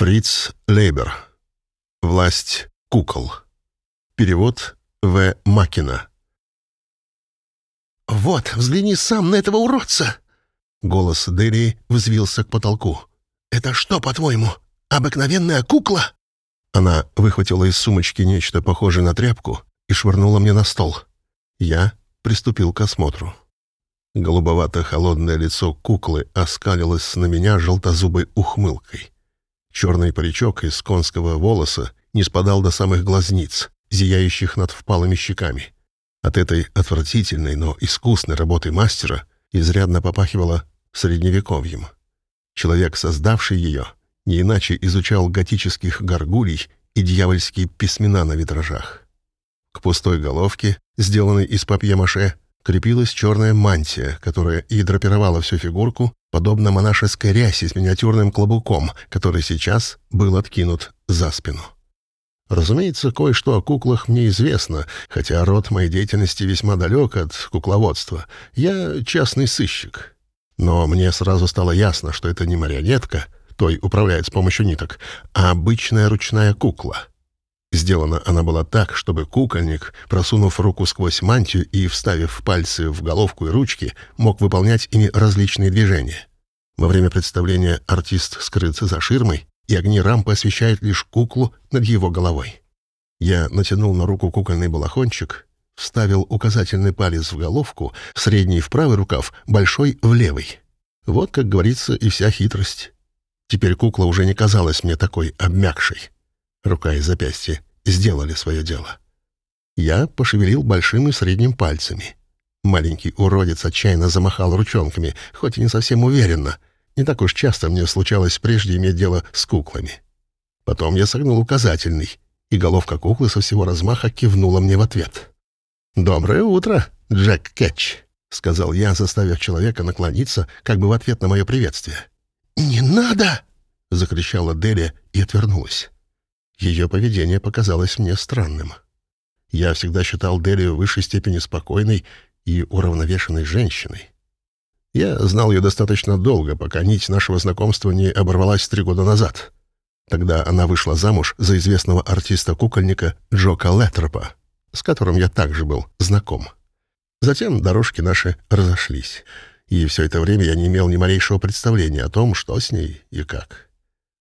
Фриц Лейбер. Власть кукол. Перевод В. Макина. «Вот, взгляни сам на этого уродца!» Голос Дерри взвился к потолку. «Это что, по-твоему, обыкновенная кукла?» Она выхватила из сумочки нечто похожее на тряпку и швырнула мне на стол. Я приступил к осмотру. Голубовато-холодное лицо куклы оскалилось на меня желтозубой ухмылкой. Черный паричок из конского волоса не спадал до самых глазниц, зияющих над впалыми щеками. От этой отвратительной, но искусной работы мастера изрядно попахивало средневековьем. Человек, создавший ее, не иначе изучал готических горгулей и дьявольские письмена на витражах. К пустой головке, сделанной из папье-маше, крепилась черная мантия, которая и драпировала всю фигурку, подобно монашеской рясе с миниатюрным клобуком, который сейчас был откинут за спину. Разумеется, кое-что о куклах мне известно, хотя род моей деятельности весьма далек от кукловодства. Я частный сыщик. Но мне сразу стало ясно, что это не марионетка, той управляет с помощью ниток, а обычная ручная кукла — Сделана она была так, чтобы кукольник, просунув руку сквозь мантию и вставив пальцы в головку и ручки, мог выполнять ими различные движения. Во время представления артист скрыться за ширмой, и огни рампы освещают лишь куклу над его головой. Я натянул на руку кукольный балахончик, вставил указательный палец в головку, средний в правый рукав, большой в левый. Вот, как говорится, и вся хитрость. Теперь кукла уже не казалась мне такой обмякшей. Рука и запястье сделали свое дело. Я пошевелил большим и средним пальцами. Маленький уродец отчаянно замахал ручонками, хоть и не совсем уверенно. Не так уж часто мне случалось прежде иметь дело с куклами. Потом я согнул указательный, и головка куклы со всего размаха кивнула мне в ответ. «Доброе утро, Джек Кетч», — сказал я, заставив человека наклониться, как бы в ответ на мое приветствие. «Не надо!» — закричала Делия и отвернулась. Ее поведение показалось мне странным. Я всегда считал Делию в высшей степени спокойной и уравновешенной женщиной. Я знал ее достаточно долго, пока нить нашего знакомства не оборвалась три года назад. Тогда она вышла замуж за известного артиста-кукольника Джока Леттропа, с которым я также был знаком. Затем дорожки наши разошлись, и все это время я не имел ни малейшего представления о том, что с ней и как.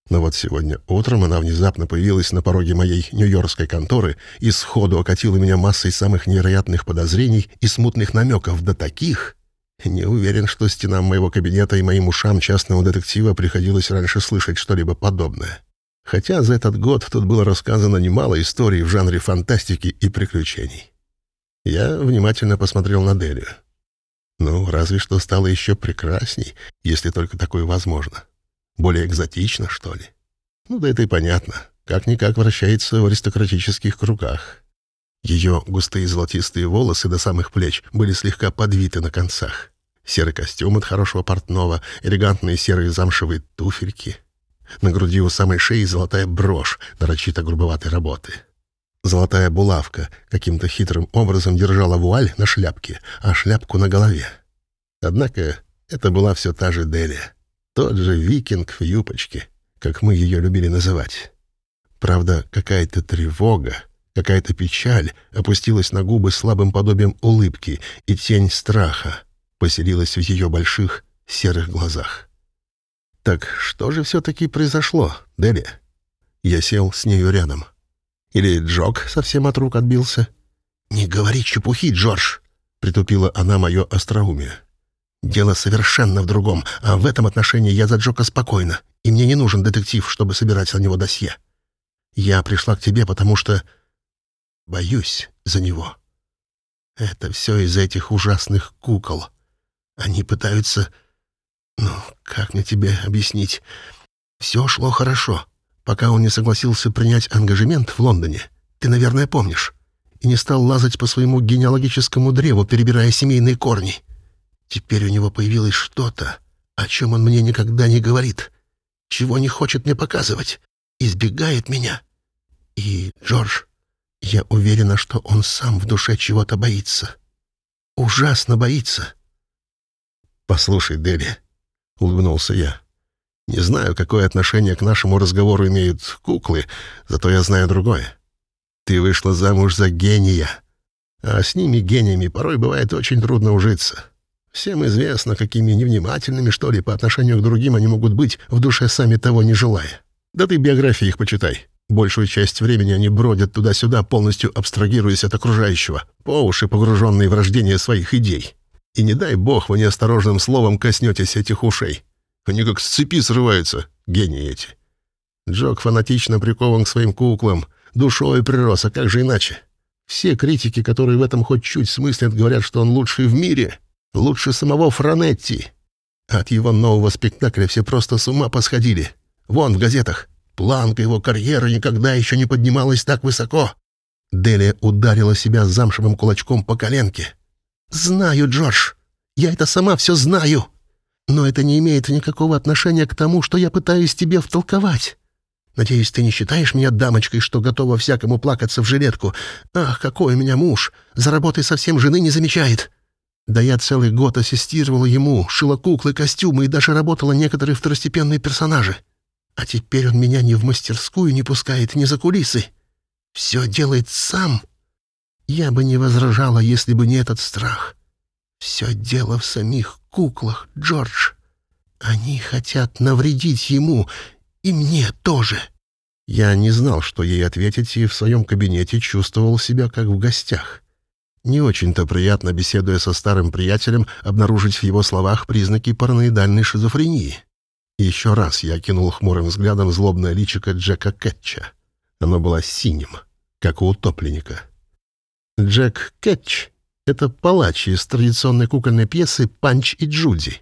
Но вот сегодня утром она внезапно появилась на пороге моей нью-йоркской конторы и сходу окатила меня массой самых невероятных подозрений и смутных намеков до таких... Не уверен, что стенам моего кабинета и моим ушам частного детектива приходилось раньше слышать что-либо подобное. Хотя за этот год тут было рассказано немало историй в жанре фантастики и приключений. Я внимательно посмотрел на Делию. Ну, разве что стало еще прекрасней, если только такое возможно. Более экзотично, что ли? Ну да это и понятно. Как-никак вращается в аристократических кругах. Ее густые золотистые волосы до самых плеч были слегка подвиты на концах. Серый костюм от хорошего портного, элегантные серые замшевые туфельки. На груди у самой шеи золотая брошь нарочито грубоватой работы. Золотая булавка каким-то хитрым образом держала вуаль на шляпке, а шляпку на голове. Однако это была все та же Делия. Тот же викинг в юбочке, как мы ее любили называть. Правда, какая-то тревога, какая-то печаль опустилась на губы слабым подобием улыбки, и тень страха поселилась в ее больших серых глазах. «Так что же все-таки произошло, Дели?» Я сел с нею рядом. Или Джок совсем от рук отбился? «Не говори чепухи, Джордж!» — притупила она мое остроумие. Дело совершенно в другом, а в этом отношении я за Джока спокойна, и мне не нужен детектив, чтобы собирать на него досье. Я пришла к тебе, потому что боюсь за него. Это все из-за этих ужасных кукол. Они пытаются... Ну, как мне тебе объяснить? Все шло хорошо, пока он не согласился принять ангажемент в Лондоне. Ты, наверное, помнишь. И не стал лазать по своему генеалогическому древу, перебирая семейные корни. Теперь у него появилось что-то, о чем он мне никогда не говорит, чего не хочет мне показывать, избегает меня. И, Джордж, я уверена, что он сам в душе чего-то боится. Ужасно боится. «Послушай, Дели», — улыбнулся я, Не знаю, какое отношение к нашему разговору имеют куклы, зато я знаю другое. Ты вышла замуж за гения, а с ними, гениями, порой бывает очень трудно ужиться. Всем известно, какими невнимательными, что ли, по отношению к другим они могут быть, в душе сами того не желая. Да ты биографии их почитай. Большую часть времени они бродят туда-сюда, полностью абстрагируясь от окружающего, по уши погруженные в рождение своих идей. И не дай бог вы неосторожным словом коснетесь этих ушей. Они как с цепи срываются, гении эти. Джок фанатично прикован к своим куклам, душой прирос, а как же иначе? Все критики, которые в этом хоть чуть смыслят, говорят, что он лучший в мире, лучше самого Франетти. От его нового спектакля все просто с ума посходили. Вон в газетах. Планка его карьеры никогда еще не поднималась так высоко. Делия ударила себя замшевым кулачком по коленке. «Знаю, Джордж. Я это сама все знаю. Но это не имеет никакого отношения к тому, что я пытаюсь тебе втолковать. Надеюсь, ты не считаешь меня дамочкой, что готова всякому плакаться в жилетку. Ах, какой у меня муж! За работой совсем жены не замечает. Да я целый год ассистировала ему, шила куклы, костюмы и даже работала некоторые второстепенные персонажи. А теперь он меня ни в мастерскую не пускает, ни за кулисы. Все делает сам. Я бы не возражала, если бы не этот страх. Все дело в самих куклах, Джордж. Они хотят навредить ему, и мне тоже. Я не знал, что ей ответить, и в своем кабинете чувствовал себя как в гостях. Не очень-то приятно, беседуя со старым приятелем, обнаружить в его словах признаки параноидальной шизофрении. Еще раз я кинул хмурым взглядом злобное личико Джека Кэтча. Оно было синим, как у утопленника. Джек Кэтч — это палач из традиционной кукольной пьесы «Панч и Джуди».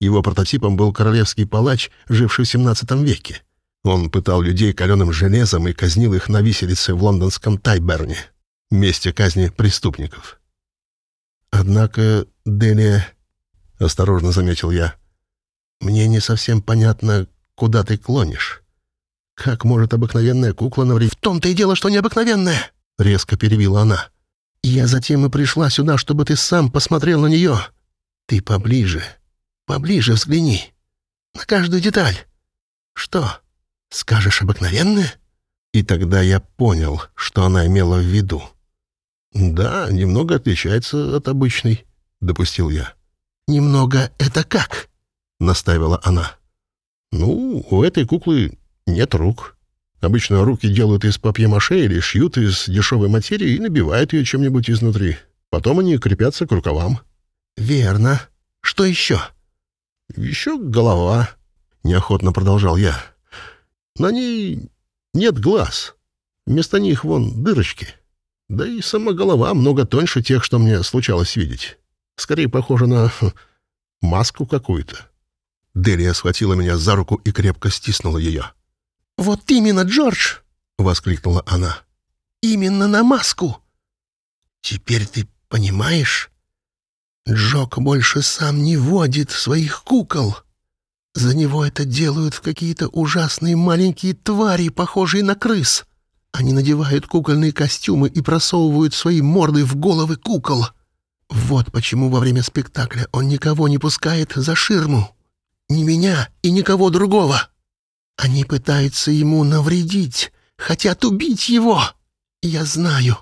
Его прототипом был королевский палач, живший в XVII веке. Он пытал людей каленым железом и казнил их на виселице в лондонском Тайберне, месте казни преступников. «Однако, Делия...» — осторожно заметил я — мне не совсем понятно, куда ты клонишь. Как может обыкновенная кукла навредить? В том-то и дело, что необыкновенная, — резко перебила она. Я затем и пришла сюда, чтобы ты сам посмотрел на нее. Ты поближе, поближе взгляни. На каждую деталь. Что, скажешь обыкновенная? И тогда я понял, что она имела в виду. «Да, немного отличается от обычной», — допустил я. «Немного — это как?» — настаивала она. «Ну, у этой куклы нет рук. Обычно руки делают из папье-маше или шьют из дешевой материи и набивают ее чем-нибудь изнутри. Потом они крепятся к рукавам». «Верно. Что еще?» «Еще голова», — неохотно продолжал я. «На ней нет глаз. Вместо них вон дырочки. Да и сама голова много тоньше тех, что мне случалось видеть. Скорее похожа на маску какую-то. Делия схватила меня за руку и крепко стиснула ее. «Вот именно, Джордж!» — воскликнула она. «Именно на маску!» «Теперь ты понимаешь? Джок больше сам не водит своих кукол. За него это делают какие-то ужасные маленькие твари, похожие на крыс. Они надевают кукольные костюмы и просовывают свои морды в головы кукол. Вот почему во время спектакля он никого не пускает за ширму. Ни меня и никого другого. Они пытаются ему навредить, хотят убить его. Я знаю.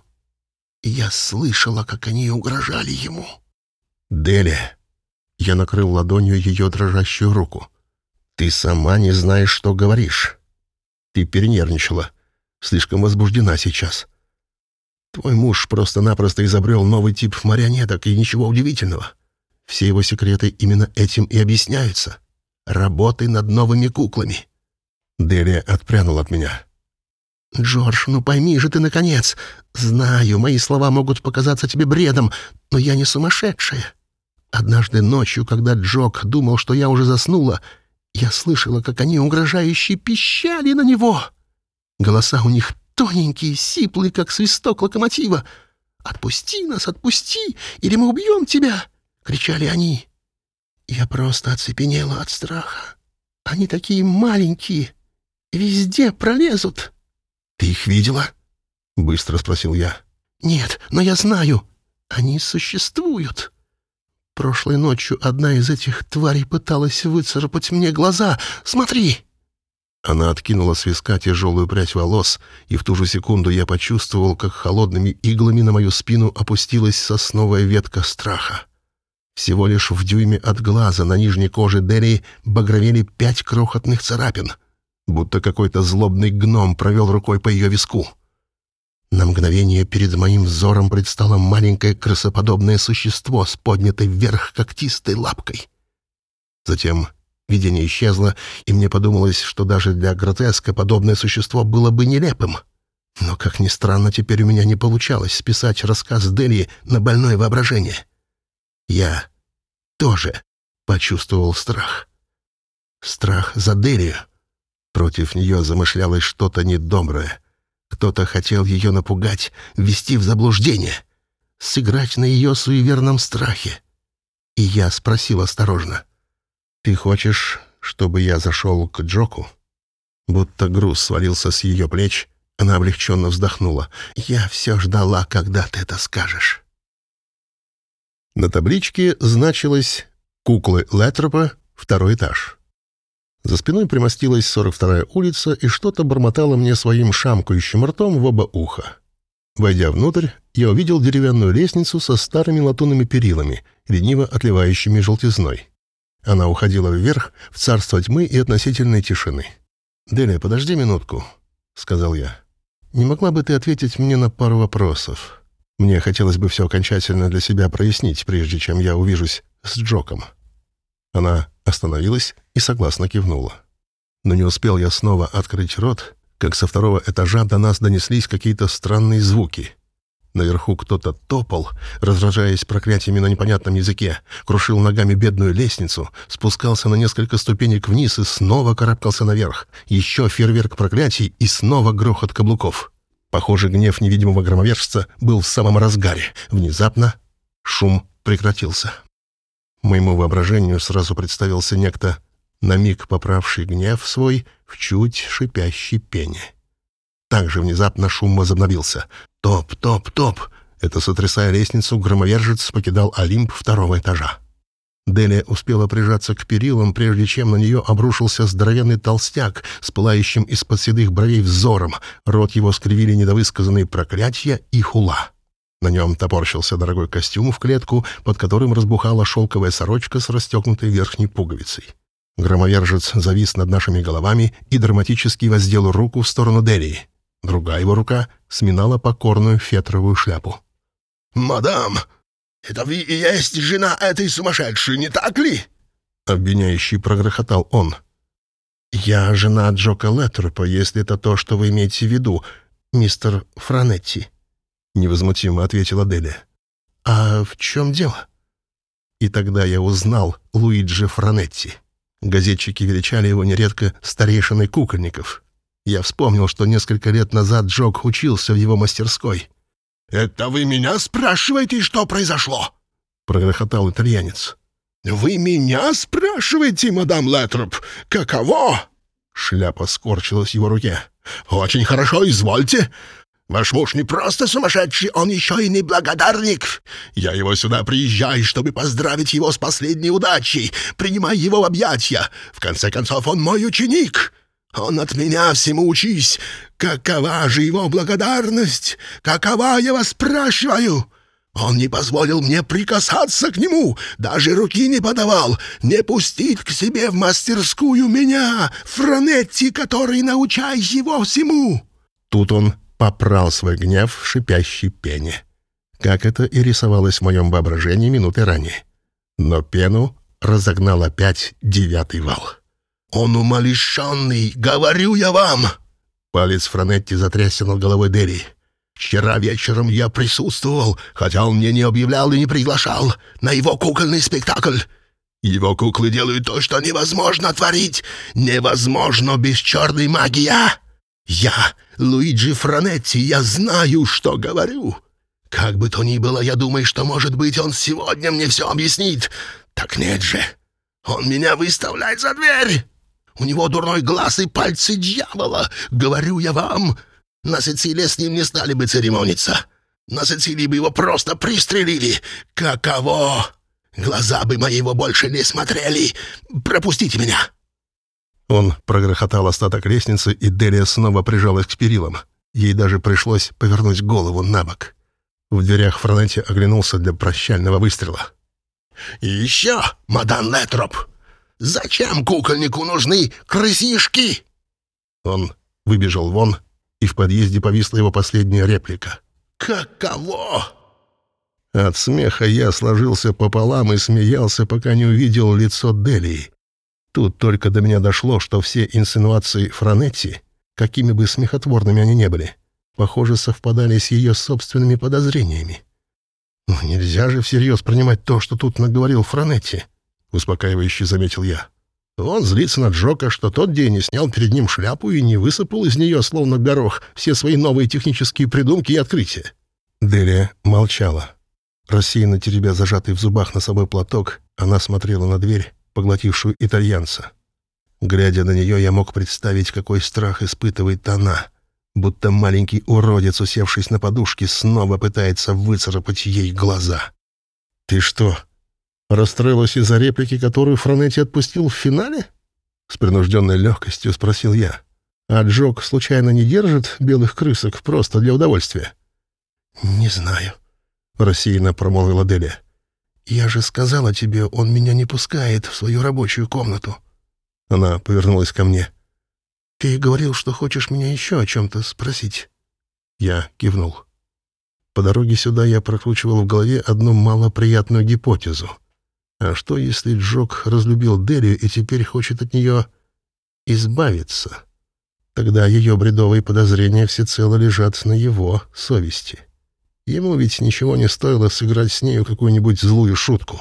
Я слышала, как они угрожали ему. Дели. Я накрыл ладонью ее дрожащую руку. Ты сама не знаешь, что говоришь. Ты перенервничала. Слишком возбуждена сейчас. Твой муж просто-напросто изобрел новый тип марионеток, и ничего удивительного. Все его секреты именно этим и объясняются. Работай над новыми куклами». Делия отпрянул от меня. «Джордж, ну пойми же ты, наконец. Знаю, мои слова могут показаться тебе бредом, но я не сумасшедшая. Однажды ночью, когда Джок думал, что я уже заснула, я слышала, как они угрожающе пищали на него. Голоса у них тоненькие, сиплые, как свисток локомотива. «Отпусти нас, отпусти, или мы убьем тебя!» — кричали они. Я просто оцепенела от страха. Они такие маленькие, везде пролезут. Ты их видела? Быстро спросил я. Нет, но я знаю, они существуют. Прошлой ночью одна из этих тварей пыталась выцарапать мне глаза. Смотри!» Она откинула с виска тяжелую прядь волос, и в ту же секунду я почувствовал, как холодными иглами на мою спину опустилась сосновая ветка страха. Всего лишь в дюйме от глаза на нижней коже Дерри багровели пять крохотных царапин, будто какой-то злобный гном провел рукой по ее виску. На мгновение перед моим взором предстало маленькое крысоподобное существо с поднятой вверх когтистой лапкой. Затем Видение исчезло, и мне подумалось, что даже для гротеска подобное существо было бы нелепым. Но, как ни странно, теперь у меня не получалось списать рассказ Дели на больное воображение. Я тоже почувствовал страх. Страх за Делию. Против нее замышлялось что-то недоброе. Кто-то хотел ее напугать, ввести в заблуждение, сыграть на ее суеверном страхе. И я спросил осторожно — «Ты хочешь, чтобы я зашел к Джоку?» Будто груз свалился с ее плеч, она облегченно вздохнула. «Я все ждала, когда ты это скажешь». На табличке значилось «Куклы Летропа, второй этаж». За спиной примостилась 42-я улица и что-то бормотало мне своим шамкающим ртом в оба уха. Войдя внутрь, я увидел деревянную лестницу со старыми латунными перилами, лениво отливающими желтизной. Она уходила вверх, в царство тьмы и относительной тишины. «Деля, подожди минутку», — сказал я. «Не могла бы ты ответить мне на пару вопросов? Мне хотелось бы все окончательно для себя прояснить, прежде чем я увижусь с Джоком». Она остановилась и согласно кивнула. Но не успел я снова открыть рот, как со второго этажа до нас донеслись какие-то странные звуки — Наверху кто-то топал, разражаясь проклятиями на непонятном языке, крушил ногами бедную лестницу, спускался на несколько ступенек вниз и снова карабкался наверх. Еще фейерверк проклятий и снова грохот каблуков. Похоже, гнев невидимого громовержца был в самом разгаре. Внезапно шум прекратился. Моему воображению сразу представился некто, на миг поправший гнев свой в чуть шипящей пене. Также внезапно шум возобновился. Топ, топ, топ. Это, сотрясая лестницу, громовержец покидал Олимп второго этажа. Делия успела прижаться к перилам, прежде чем на нее обрушился здоровенный толстяк с пылающим из-под седых бровей взором. Рот его скривили недовысказанные проклятия и хула. На нем топорщился дорогой костюм в клетку, под которым разбухала шелковая сорочка с расстегнутой верхней пуговицей. Громовержец завис над нашими головами и драматически воздел руку в сторону Делии. Другая его рука сминала покорную фетровую шляпу. «Мадам, это вы и есть жена этой сумасшедшей, не так ли?» Обвиняющий прогрохотал он. «Я жена Джока Леттерпа, если это то, что вы имеете в виду, мистер Франетти», — невозмутимо ответила Делия. «А в чем дело?» И тогда я узнал Луиджи Франетти. Газетчики величали его нередко старейшиной кукольников — я вспомнил, что несколько лет назад Джок учился в его мастерской. «Это вы меня спрашиваете, что произошло?» — прогрохотал итальянец. «Вы меня спрашиваете, мадам Летроп, каково?» Шляпа скорчилась в его руке. «Очень хорошо, извольте. Ваш муж не просто сумасшедший, он еще и неблагодарник. Я его сюда приезжаю, чтобы поздравить его с последней удачей, принимай его в объятия. В конце концов, он мой ученик. Он от меня всему учись. Какова же его благодарность? Какова, я вас спрашиваю?» Он не позволил мне прикасаться к нему, даже руки не подавал, не пустить к себе в мастерскую меня, Франетти, который научай его всему. Тут он попрал свой гнев в шипящей пене, как это и рисовалось в моем воображении минуты ранее. Но пену разогнал опять девятый вал. «Он умалишенный, говорю я вам!» Палец Франетти затрясся над головой Дерри. «Вчера вечером я присутствовал, хотя он мне не объявлял и не приглашал, на его кукольный спектакль. Его куклы делают то, что невозможно творить. Невозможно без черной магии. А? Я, Луиджи Франетти, я знаю, что говорю. Как бы то ни было, я думаю, что, может быть, он сегодня мне все объяснит. Так нет же, он меня выставляет за дверь!» У него дурной глаз и пальцы дьявола, говорю я вам. На Сицилии с ним не стали бы церемониться. На Сицилии бы его просто пристрелили. Каково? Глаза бы моего больше не смотрели! Пропустите меня!» Он прогрохотал остаток лестницы, и Делия снова прижалась к перилам. Ей даже пришлось повернуть голову на бок. В дверях Фронетти оглянулся для прощального выстрела. «И еще, мадам Летроп, зачем кукольнику нужны крысишки?» Он выбежал вон, и в подъезде повисла его последняя реплика. «Каково?» От смеха я сложился пополам и смеялся, пока не увидел лицо Делии. Тут только до меня дошло, что все инсинуации Франетти, какими бы смехотворными они не были, похоже, совпадали с ее собственными подозрениями. «Ну, нельзя же всерьез принимать то, что тут наговорил Франетти», — успокаивающе заметил я. Он злится на Джока, что тот день не снял перед ним шляпу и не высыпал из нее, словно горох, все свои новые технические придумки и открытия. Делия молчала. Рассеянно теребя зажатый в зубах на собой платок, она смотрела на дверь, поглотившую итальянца. Глядя на нее, я мог представить, какой страх испытывает она, будто маленький уродец, усевшись на подушке, снова пытается выцарапать ей глаза. «Ты что, расстроилась из-за реплики, которую Франетти отпустил в финале?» С принужденной легкостью спросил я. «А Джок случайно не держит белых крысок просто для удовольствия?» «Не знаю», — рассеянно промолвила Деля. «Я же сказала тебе, он меня не пускает в свою рабочую комнату». Она повернулась ко мне. «Ты говорил, что хочешь меня еще о чем-то спросить?» Я кивнул. По дороге сюда я прокручивал в голове одну малоприятную гипотезу. А что, если Джок разлюбил Делию и теперь хочет от нее избавиться? Тогда ее бредовые подозрения всецело лежат на его совести. Ему ведь ничего не стоило сыграть с нею какую-нибудь злую шутку.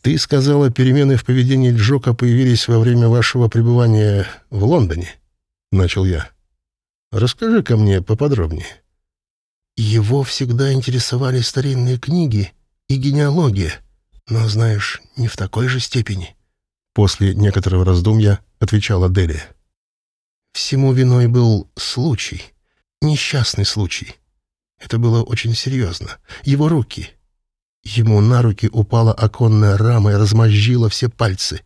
«Ты сказала, перемены в поведении Джока появились во время вашего пребывания в Лондоне?» — начал я. «Расскажи-ка мне поподробнее». Его всегда интересовали старинные книги и генеалогия, но, знаешь, не в такой же степени. После некоторого раздумья отвечала Делия. Всему виной был случай, несчастный случай. Это было очень серьезно. Его руки. Ему на руки упала оконная рама и размозжила все пальцы.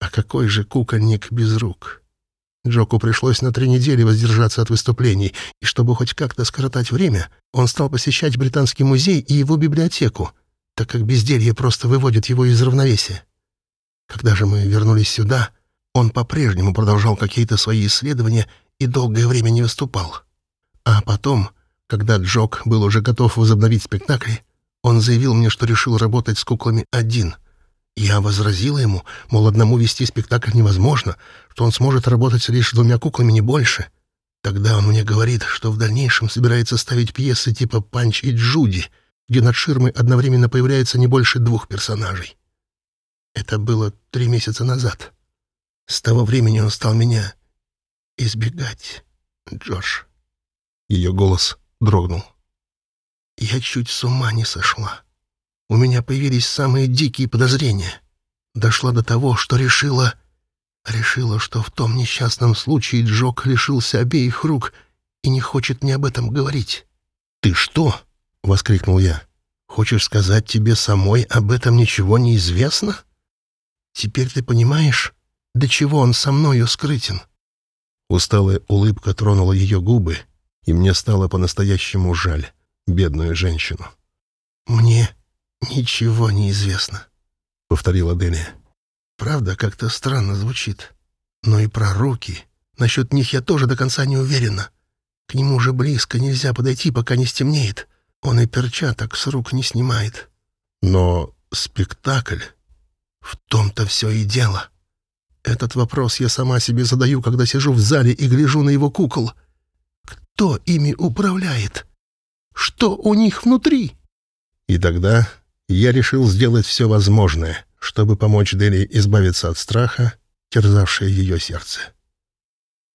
А какой же кукольник без рук? Джоку пришлось на три недели воздержаться от выступлений, и чтобы хоть как-то скоротать время, он стал посещать Британский музей и его библиотеку, так как безделье просто выводит его из равновесия. Когда же мы вернулись сюда, он по-прежнему продолжал какие-то свои исследования и долгое время не выступал. А потом когда Джок был уже готов возобновить спектакли, он заявил мне, что решил работать с куклами один. Я возразила ему, мол, одному вести спектакль невозможно, что он сможет работать лишь с двумя куклами, не больше. Тогда он мне говорит, что в дальнейшем собирается ставить пьесы типа «Панч и Джуди», где над ширмой одновременно появляется не больше двух персонажей. Это было три месяца назад. С того времени он стал меня избегать, Джордж. Ее голос дрогнул. Я чуть с ума не сошла. У меня появились самые дикие подозрения. Дошла до того, что решила... Решила, что в том несчастном случае Джок лишился обеих рук и не хочет мне об этом говорить. «Ты что?» — воскликнул я. «Хочешь сказать, тебе самой об этом ничего не известно? Теперь ты понимаешь, до чего он со мною скрытен?» Усталая улыбка тронула ее губы, и мне стало по-настоящему жаль бедную женщину. «Мне ничего не известно», — повторила Делия. «Правда, как-то странно звучит. Но и про руки. Насчет них я тоже до конца не уверена. К нему уже близко нельзя подойти, пока не стемнеет. Он и перчаток с рук не снимает. Но спектакль... В том-то все и дело. Этот вопрос я сама себе задаю, когда сижу в зале и гляжу на его кукол — кто ими управляет? Что у них внутри? И тогда я решил сделать все возможное, чтобы помочь Дели избавиться от страха, терзавшее ее сердце.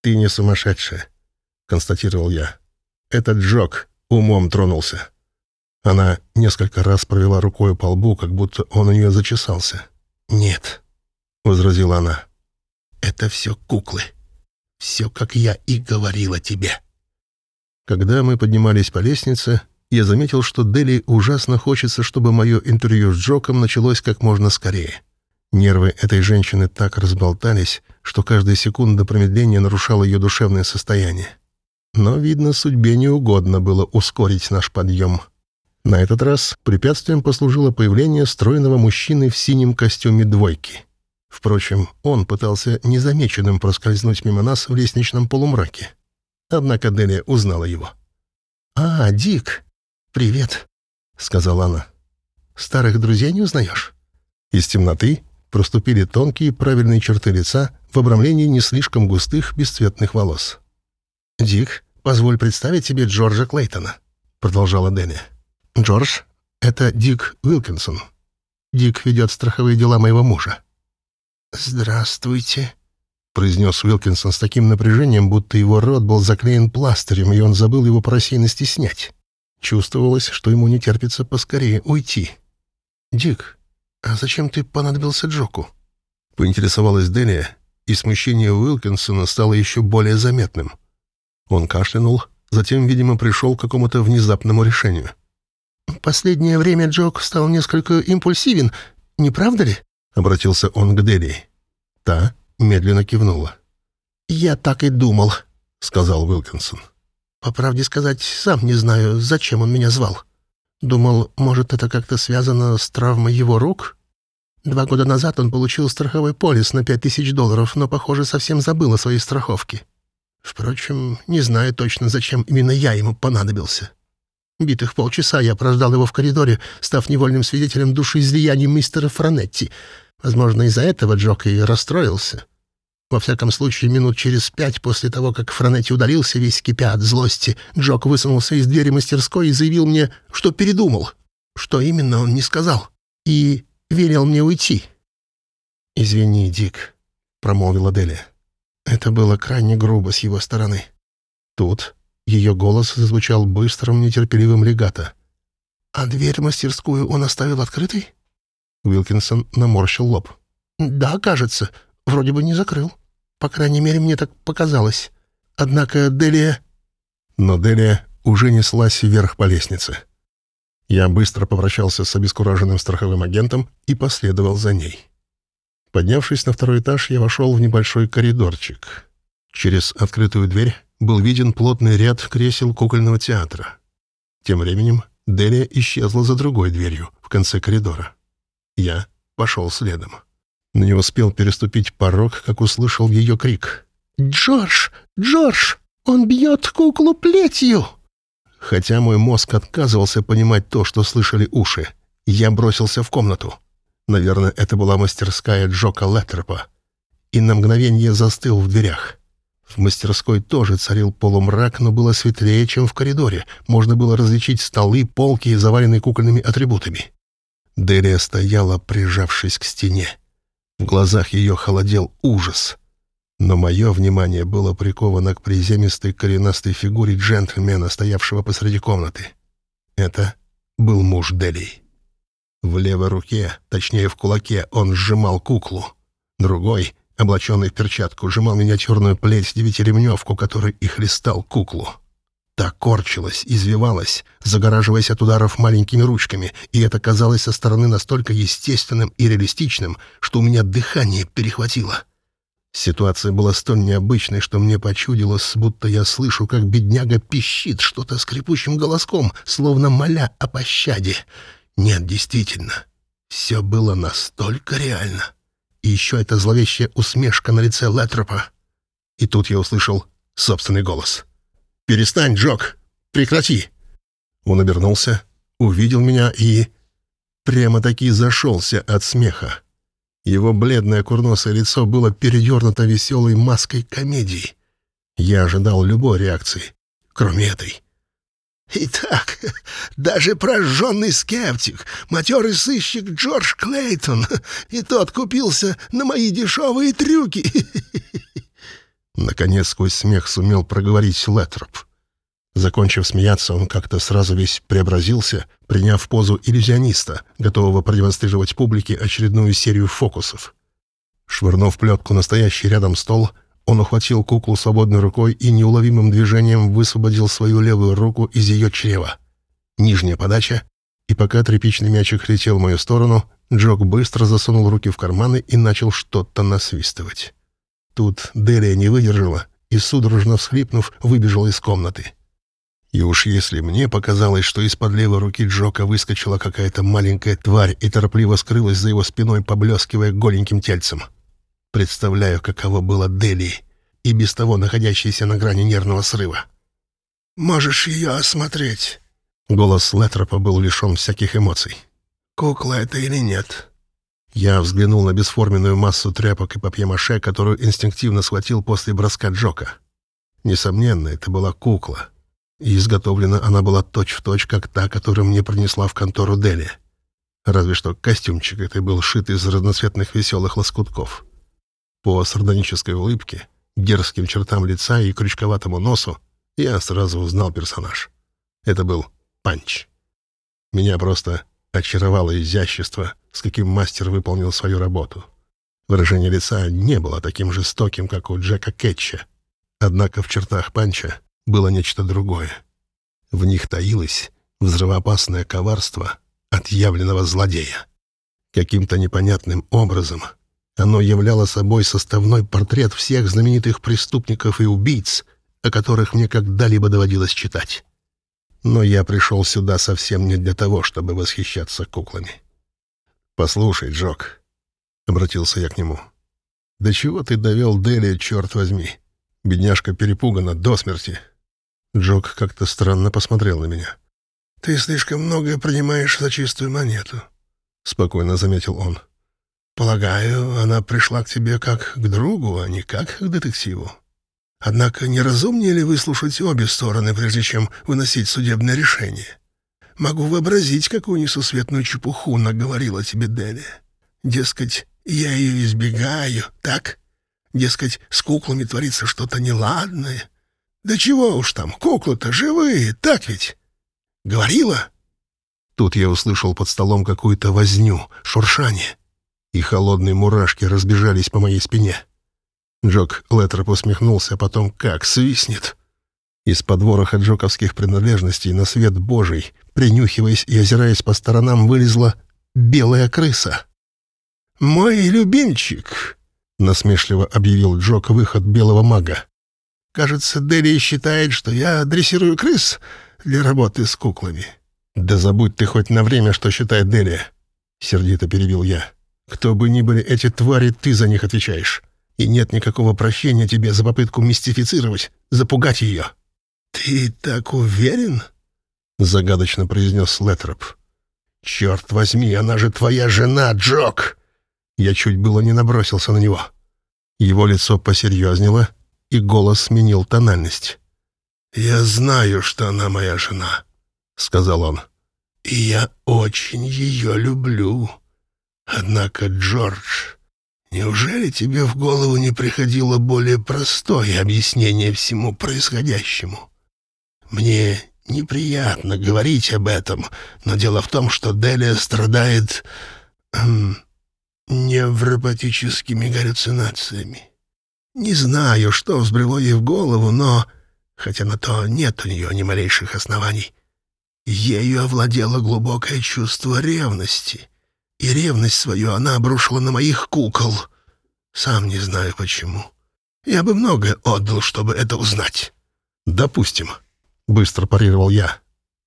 «Ты не сумасшедшая», — констатировал я. «Этот Джок умом тронулся». Она несколько раз провела рукой по лбу, как будто он у нее зачесался. «Нет», — возразила она, — «это все куклы. Все, как я и говорила тебе». Когда мы поднимались по лестнице, я заметил, что Дели ужасно хочется, чтобы мое интервью с Джоком началось как можно скорее. Нервы этой женщины так разболтались, что каждая секунда промедления нарушала ее душевное состояние. Но, видно, судьбе не угодно было ускорить наш подъем. На этот раз препятствием послужило появление стройного мужчины в синем костюме двойки. Впрочем, он пытался незамеченным проскользнуть мимо нас в лестничном полумраке. Однако Делия узнала его. «А, Дик, привет», — сказала она. «Старых друзей не узнаешь?» Из темноты проступили тонкие правильные черты лица в обрамлении не слишком густых бесцветных волос. «Дик, позволь представить тебе Джорджа Клейтона», — продолжала Делия. «Джордж, это Дик Уилкинсон. Дик ведет страховые дела моего мужа». «Здравствуйте», — произнес Уилкинсон с таким напряжением, будто его рот был заклеен пластырем, и он забыл его по рассеянности снять. Чувствовалось, что ему не терпится поскорее уйти. «Дик, а зачем ты понадобился Джоку?» — поинтересовалась Делия, и смущение Уилкинсона стало еще более заметным. Он кашлянул, затем, видимо, пришел к какому-то внезапному решению — «Последнее время Джок стал несколько импульсивен, не правда ли?» — обратился он к Дели. Та медленно кивнула. «Я так и думал», — сказал Уилкинсон. «По правде сказать, сам не знаю, зачем он меня звал. Думал, может, это как-то связано с травмой его рук? Два года назад он получил страховой полис на пять тысяч долларов, но, похоже, совсем забыл о своей страховке. Впрочем, не знаю точно, зачем именно я ему понадобился. Битых полчаса я прождал его в коридоре, став невольным свидетелем души излияний мистера Франетти. Возможно, из-за этого Джок и расстроился. Во всяком случае, минут через пять после того, как Франетти удалился, весь кипя от злости, Джок высунулся из двери мастерской и заявил мне, что передумал. Что именно, он не сказал. И велел мне уйти. «Извини, Дик», — промолвила Делия. Это было крайне грубо с его стороны. Тут ее голос зазвучал быстрым, нетерпеливым легато. «А дверь в мастерскую он оставил открытой?» Уилкинсон наморщил лоб. «Да, кажется. Вроде бы не закрыл. По крайней мере, мне так показалось. Однако Делия...» Но Делия уже неслась вверх по лестнице. Я быстро попрощался с обескураженным страховым агентом и последовал за ней. Поднявшись на второй этаж, я вошел в небольшой коридорчик. Через открытую дверь был виден плотный ряд кресел кукольного театра. Тем временем Делия исчезла за другой дверью в конце коридора. Я пошел следом. Но не успел переступить порог, как услышал ее крик. «Джордж! Джордж! Он бьет куклу плетью!» Хотя мой мозг отказывался понимать то, что слышали уши, я бросился в комнату. Наверное, это была мастерская Джока Леттерпа. И на мгновение застыл в дверях. В мастерской тоже царил полумрак, но было светлее, чем в коридоре. Можно было различить столы, полки, заваленные кукольными атрибутами. Делия стояла, прижавшись к стене. В глазах ее холодел ужас. Но мое внимание было приковано к приземистой коренастой фигуре джентльмена, стоявшего посреди комнаты. Это был муж Делии. В левой руке, точнее в кулаке, он сжимал куклу. Другой — облаченный в перчатку, сжимал миниатюрную плеть девятиремневку, который и хлестал куклу. Та корчилась, извивалась, загораживаясь от ударов маленькими ручками, и это казалось со стороны настолько естественным и реалистичным, что у меня дыхание перехватило. Ситуация была столь необычной, что мне почудилось, будто я слышу, как бедняга пищит что-то скрипучим голоском, словно моля о пощаде. Нет, действительно, все было настолько реально. И еще эта зловещая усмешка на лице Летропа. И тут я услышал собственный голос. «Перестань, Джок! Прекрати!» Он обернулся, увидел меня и... Прямо-таки зашелся от смеха. Его бледное курносое лицо было передернуто веселой маской комедии. Я ожидал любой реакции, кроме этой. Итак, даже прожженный скептик, матерый сыщик Джордж Клейтон, и тот купился на мои дешевые трюки. Наконец, сквозь смех сумел проговорить Леттроп. Закончив смеяться, он как-то сразу весь преобразился, приняв позу иллюзиониста, готового продемонстрировать публике очередную серию фокусов. Швырнув плетку настоящий рядом стол, он ухватил куклу свободной рукой и неуловимым движением высвободил свою левую руку из ее чрева. нижняя подача, и пока тряпичный мячик летел в мою сторону, Джок быстро засунул руки в карманы и начал что-то насвистывать. Тут Делия не выдержала и, судорожно всхлипнув, выбежала из комнаты. И уж если мне показалось, что из-под левой руки Джока выскочила какая-то маленькая тварь и торопливо скрылась за его спиной, поблескивая голеньким тельцем. Представляю, каково было Делии, и без того находящейся на грани нервного срыва. «Можешь ее осмотреть». Голос Летропа был лишен всяких эмоций. «Кукла это или нет?» Я взглянул на бесформенную массу тряпок и папье-маше, которую инстинктивно схватил после броска Джока. Несомненно, это была кукла. И изготовлена она была точь-в-точь, точь, как та, которую мне принесла в контору Дели. Разве что костюмчик это был шит из разноцветных веселых лоскутков. По сардонической улыбке, дерзким чертам лица и крючковатому носу я сразу узнал персонаж. Это был Панч. Меня просто очаровало изящество, с каким мастер выполнил свою работу. Выражение лица не было таким жестоким, как у Джека Кетча. Однако в чертах Панча было нечто другое. В них таилось взрывоопасное коварство отъявленного злодея. Каким-то непонятным образом оно являло собой составной портрет всех знаменитых преступников и убийц, о которых мне когда-либо доводилось читать. Но я пришел сюда совсем не для того, чтобы восхищаться куклами. «Послушай, Джок», — обратился я к нему, — «до чего ты довел Дели, черт возьми? Бедняжка перепугана до смерти». Джок как-то странно посмотрел на меня. «Ты слишком многое принимаешь за чистую монету», — спокойно заметил он. «Полагаю, она пришла к тебе как к другу, а не как к детективу». Однако не разумнее ли выслушать обе стороны, прежде чем выносить судебное решение? Могу вообразить, какую несусветную чепуху наговорила тебе Дели. Дескать, я ее избегаю, так? Дескать, с куклами творится что-то неладное. Да чего уж там, куклы-то живые, так ведь? Говорила? Тут я услышал под столом какую-то возню, шуршание, и холодные мурашки разбежались по моей спине. Джок Леттроп усмехнулся, а потом как свистнет. Из-под вороха джоковских принадлежностей на свет божий, принюхиваясь и озираясь по сторонам, вылезла белая крыса. «Мой любимчик», — насмешливо объявил Джок выход белого мага. «Кажется, Дели считает, что я дрессирую крыс для работы с куклами». «Да забудь ты хоть на время, что считает Дели», — сердито перебил я. «Кто бы ни были эти твари, ты за них отвечаешь и нет никакого прощения тебе за попытку мистифицировать, запугать ее». «Ты так уверен?» — загадочно произнес Летроп. «Черт возьми, она же твоя жена, Джок!» Я чуть было не набросился на него. Его лицо посерьезнело, и голос сменил тональность. «Я знаю, что она моя жена», — сказал он. «И я очень ее люблю. Однако, Джордж, Неужели тебе в голову не приходило более простое объяснение всему происходящему? Мне неприятно говорить об этом, но дело в том, что Делия страдает эм, невропатическими галлюцинациями. Не знаю, что взбрело ей в голову, но, хотя на то нет у нее ни малейших оснований, ею овладело глубокое чувство ревности — и ревность свою она обрушила на моих кукол. Сам не знаю почему. Я бы многое отдал, чтобы это узнать. Допустим, быстро парировал я.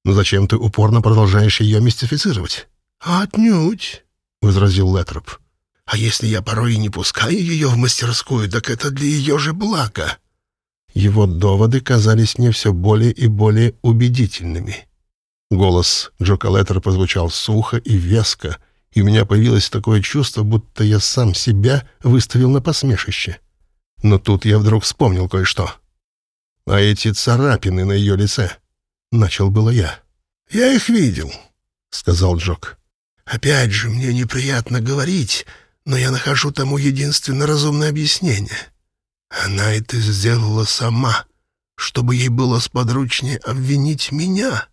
Но зачем ты упорно продолжаешь ее мистифицировать? Отнюдь, возразил Летроп. А если я порой и не пускаю ее в мастерскую, так это для ее же блага. Его доводы казались мне все более и более убедительными. Голос Джока Леттера звучал сухо и веско, и у меня появилось такое чувство, будто я сам себя выставил на посмешище. Но тут я вдруг вспомнил кое-что. А эти царапины на ее лице... Начал было я. «Я их видел», — сказал Джок. «Опять же, мне неприятно говорить, но я нахожу тому единственно разумное объяснение. Она это сделала сама, чтобы ей было сподручнее обвинить меня».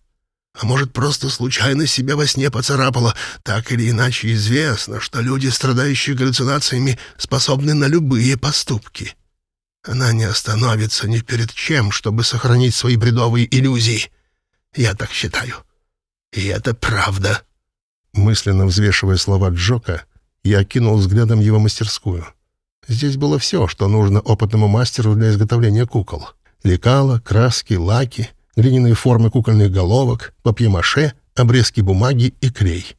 А может, просто случайно себя во сне поцарапала. Так или иначе известно, что люди, страдающие галлюцинациями, способны на любые поступки. Она не остановится ни перед чем, чтобы сохранить свои бредовые иллюзии. Я так считаю. И это правда». Мысленно взвешивая слова Джока, я окинул взглядом его мастерскую. Здесь было все, что нужно опытному мастеру для изготовления кукол. Лекала, краски, лаки, глиняные формы кукольных головок, папье-маше, обрезки бумаги и клей.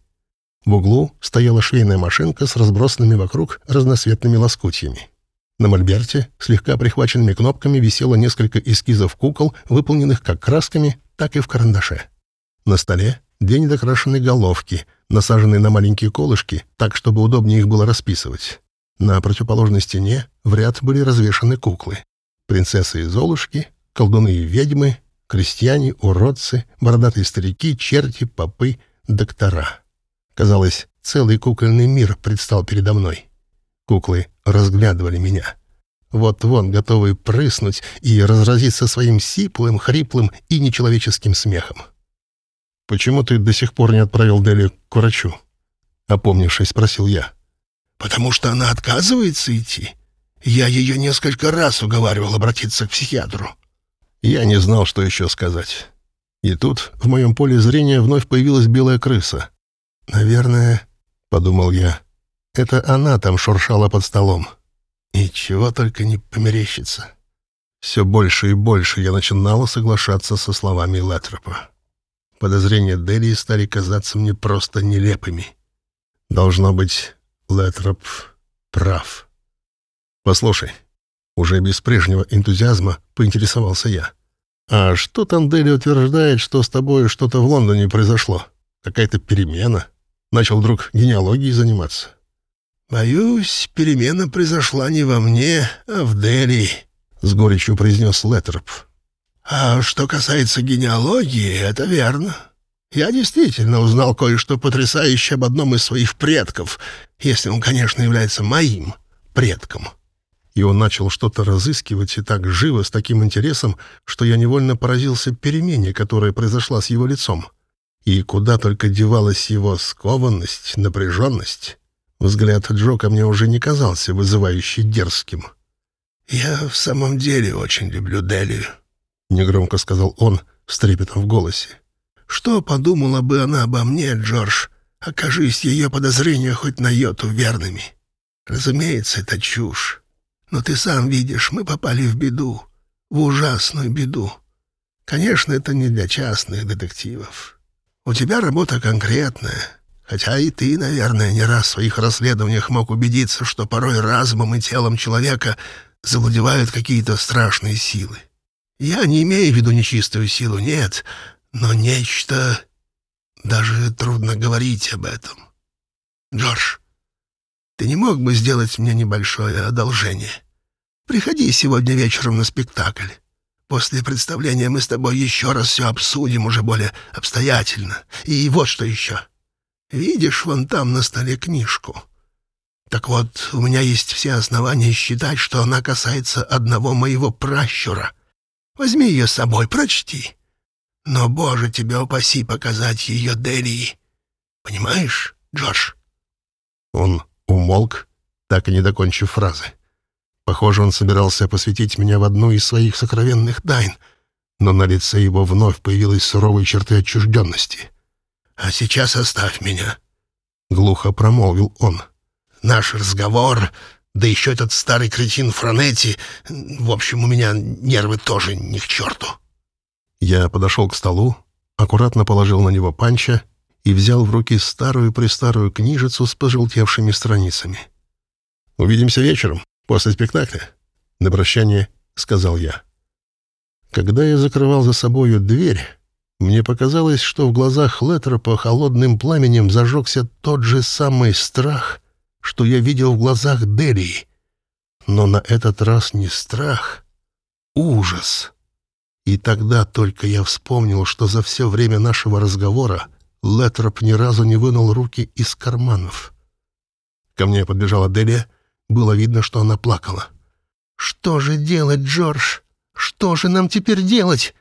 В углу стояла швейная машинка с разбросанными вокруг разноцветными лоскутьями. На мольберте, слегка прихваченными кнопками, висело несколько эскизов кукол, выполненных как красками, так и в карандаше. На столе две недокрашенные головки, насаженные на маленькие колышки, так, чтобы удобнее их было расписывать. На противоположной стене в ряд были развешаны куклы. Принцессы и золушки, колдуны и ведьмы, крестьяне, уродцы, бородатые старики, черти, попы, доктора. Казалось, целый кукольный мир предстал передо мной. Куклы разглядывали меня. Вот-вот готовые прыснуть и разразиться своим сиплым, хриплым и нечеловеческим смехом. «Почему ты до сих пор не отправил Дели к врачу?» Опомнившись, спросил я. «Потому что она отказывается идти. Я ее несколько раз уговаривал обратиться к психиатру». Я не знал, что еще сказать. И тут в моем поле зрения вновь появилась белая крыса. «Наверное, — подумал я, — это она там шуршала под столом. И чего только не померещится». Все больше и больше я начинала соглашаться со словами Летропа. Подозрения Дели стали казаться мне просто нелепыми. Должно быть, Летроп прав. «Послушай», уже без прежнего энтузиазма поинтересовался я. «А что там Дели утверждает, что с тобой что-то в Лондоне произошло? Какая-то перемена? Начал вдруг генеалогией заниматься?» «Боюсь, перемена произошла не во мне, а в Дели», — с горечью произнес Леттерп. «А что касается генеалогии, это верно. Я действительно узнал кое-что потрясающее об одном из своих предков, если он, конечно, является моим предком». И он начал что-то разыскивать и так живо, с таким интересом, что я невольно поразился перемене, которая произошла с его лицом. И куда только девалась его скованность, напряженность. Взгляд Джока мне уже не казался вызывающе дерзким. «Я в самом деле очень люблю Делию», — негромко сказал он с трепетом в голосе. «Что подумала бы она обо мне, Джордж, окажись ее подозрения хоть на йоту верными? Разумеется, это чушь. Но ты сам видишь, мы попали в беду, в ужасную беду. Конечно, это не для частных детективов. У тебя работа конкретная, хотя и ты, наверное, не раз в своих расследованиях мог убедиться, что порой разумом и телом человека завладевают какие-то страшные силы. Я не имею в виду нечистую силу, нет, но нечто... Даже трудно говорить об этом. Джордж, ты не мог бы сделать мне небольшое одолжение? Приходи сегодня вечером на спектакль. После представления мы с тобой еще раз все обсудим уже более обстоятельно. И вот что еще. Видишь вон там на столе книжку? Так вот, у меня есть все основания считать, что она касается одного моего пращура. Возьми ее с собой, прочти. Но, Боже, тебя упаси показать ее Делии. Понимаешь, Джордж?» Он умолк, так и не докончив фразы. Похоже, он собирался посвятить меня в одну из своих сокровенных тайн, но на лице его вновь появилась суровые черты отчужденности. «А сейчас оставь меня», — глухо промолвил он. «Наш разговор, да еще этот старый кретин Франетти, в общем, у меня нервы тоже не к черту». Я подошел к столу, аккуратно положил на него панча и взял в руки старую-престарую книжицу с пожелтевшими страницами. «Увидимся вечером, после спектакля», — на прощание сказал я. Когда я закрывал за собою дверь, мне показалось, что в глазах по холодным пламенем зажегся тот же самый страх, что я видел в глазах Делии. Но на этот раз не страх, ужас. И тогда только я вспомнил, что за все время нашего разговора Летроп ни разу не вынул руки из карманов. Ко мне подбежала Делия. Было видно, что она плакала. «Что же делать, Джордж? Что же нам теперь делать?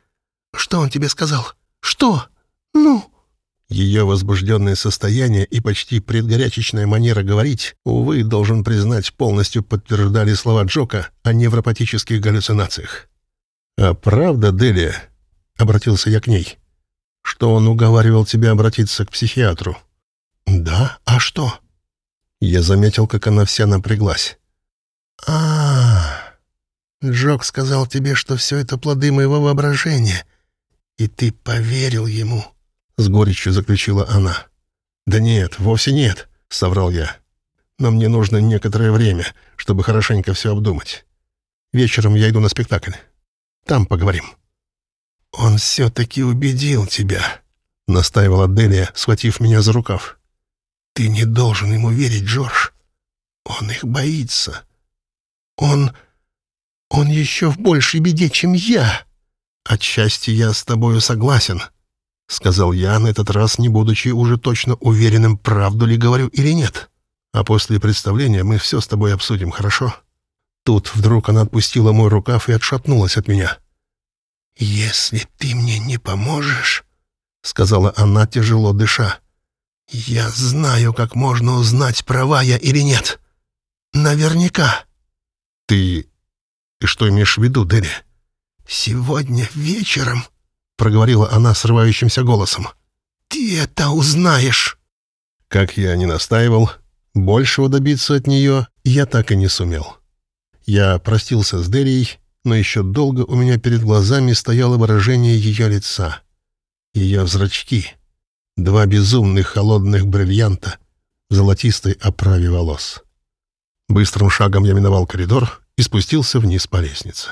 Что он тебе сказал? Что? Ну?» Ее возбужденное состояние и почти предгорячечная манера говорить, увы, должен признать, полностью подтверждали слова Джока о невропатических галлюцинациях. «А правда, Делия?» — обратился я к ней что он уговаривал тебя обратиться к психиатру». «Да? А что?» Я заметил, как она вся напряглась. а, -а, -а. Джок сказал тебе, что все это плоды моего воображения, и ты поверил ему», — с горечью заключила она. «Да нет, вовсе нет», — соврал я. «Но мне нужно некоторое время, чтобы хорошенько все обдумать. Вечером я иду на спектакль. Там поговорим». «Он все-таки убедил тебя», — настаивала Делия, схватив меня за рукав. «Ты не должен ему верить, Джордж. Он их боится. Он... он еще в большей беде, чем я». «Отчасти я с тобою согласен», — сказал я, на этот раз не будучи уже точно уверенным, правду ли говорю или нет. «А после представления мы все с тобой обсудим, хорошо?» Тут вдруг она отпустила мой рукав и отшатнулась от меня. «Если ты мне не поможешь», — сказала она, тяжело дыша, — «я знаю, как можно узнать, права я или нет. Наверняка». «Ты... ты что имеешь в виду, Дерри?» «Сегодня вечером», — проговорила она срывающимся голосом, — «ты это узнаешь». Как я не настаивал, большего добиться от нее я так и не сумел. Я простился с Деррией, но еще долго у меня перед глазами стояло выражение ее лица. Ее зрачки. Два безумных холодных бриллианта в золотистой оправе волос. Быстрым шагом я миновал коридор и спустился вниз по лестнице.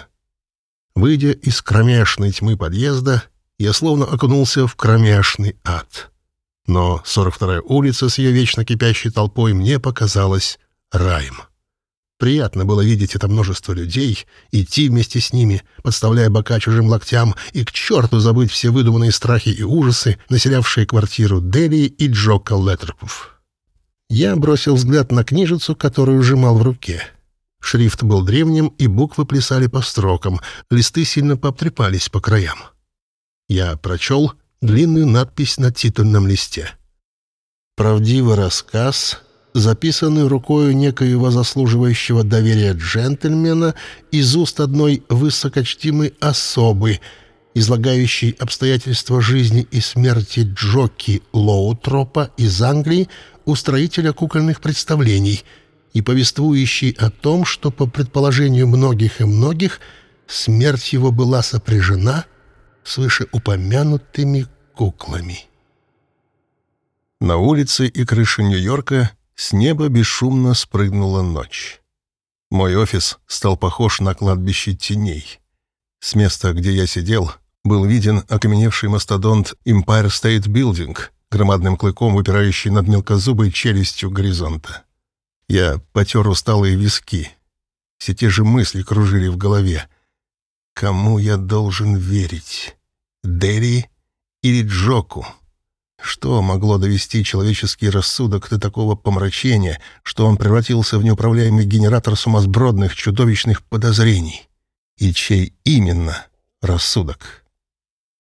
Выйдя из кромешной тьмы подъезда, я словно окунулся в кромешный ад. Но 42-я улица с ее вечно кипящей толпой мне показалась раем. Приятно было видеть это множество людей, идти вместе с ними, подставляя бока чужим локтям, и к черту забыть все выдуманные страхи и ужасы, населявшие квартиру Дели и Джока Леттерпуф. Я бросил взгляд на книжицу, которую сжимал в руке. Шрифт был древним, и буквы плясали по строкам, листы сильно пообтрепались по краям. Я прочел длинную надпись на титульном листе. «Правдивый рассказ записанный рукою некоего заслуживающего доверия джентльмена из уст одной высокочтимой особы, излагающей обстоятельства жизни и смерти Джоки Лоутропа из Англии, устроителя кукольных представлений, и повествующий о том, что, по предположению многих и многих, смерть его была сопряжена с вышеупомянутыми куклами. На улице и крыше Нью-Йорка с неба бесшумно спрыгнула ночь. Мой офис стал похож на кладбище теней. С места, где я сидел, был виден окаменевший мастодонт Empire State Building, громадным клыком выпирающий над мелкозубой челюстью горизонта. Я потер усталые виски. Все те же мысли кружили в голове. Кому я должен верить? Дерри или Джоку? Что могло довести человеческий рассудок до такого помрачения, что он превратился в неуправляемый генератор сумасбродных, чудовищных подозрений? И чей именно рассудок?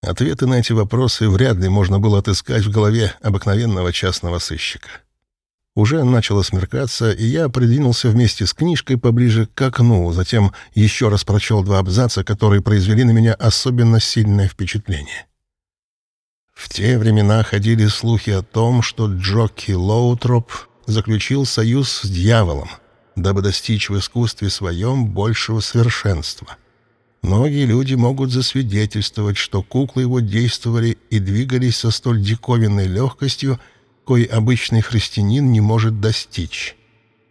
Ответы на эти вопросы вряд ли можно было отыскать в голове обыкновенного частного сыщика. Уже начало смеркаться, и я придвинулся вместе с книжкой поближе к окну, затем еще раз прочел два абзаца, которые произвели на меня особенно сильное впечатление. В те времена ходили слухи о том, что Джоки Лоутроп заключил союз с дьяволом, дабы достичь в искусстве своем большего совершенства. Многие люди могут засвидетельствовать, что куклы его действовали и двигались со столь диковинной легкостью, кой обычный христианин не может достичь.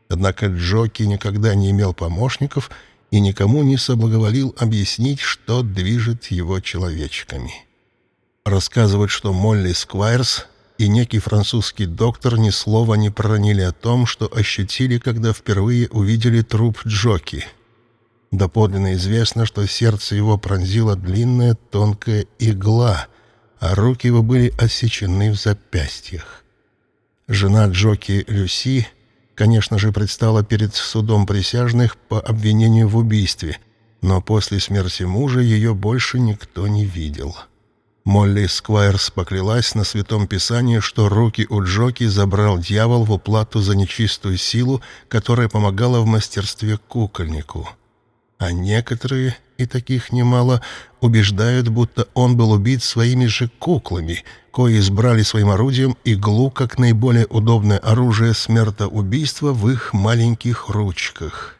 Однако Джоки никогда не имел помощников и никому не соблаговолил объяснить, что движет его человечками. Рассказывают, что Молли Сквайрс и некий французский доктор ни слова не проронили о том, что ощутили, когда впервые увидели труп Джоки. Доподлинно известно, что сердце его пронзила длинная тонкая игла, а руки его были отсечены в запястьях. Жена Джоки Люси, конечно же, предстала перед судом присяжных по обвинению в убийстве, но после смерти мужа ее больше никто не видел. Молли Сквайрс поклялась на Святом Писании, что руки у Джоки забрал дьявол в уплату за нечистую силу, которая помогала в мастерстве кукольнику. А некоторые и таких немало, убеждают, будто он был убит своими же куклами, кои избрали своим орудием иглу как наиболее удобное оружие смертоубийства в их маленьких ручках.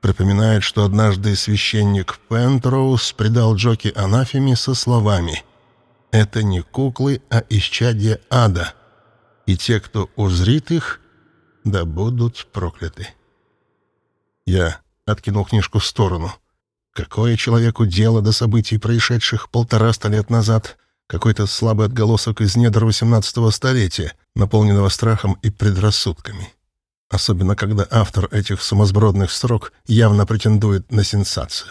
Припоминает, что однажды священник Пентроуз предал Джоки анафеме со словами «Это не куклы, а исчадие ада, и те, кто узрит их, да будут прокляты». Я откинул книжку в сторону. Какое человеку дело до событий, происшедших полтораста лет назад? Какой-то слабый отголосок из недр XVIII столетия, наполненного страхом и предрассудками. Особенно, когда автор этих сумасбродных строк явно претендует на сенсацию.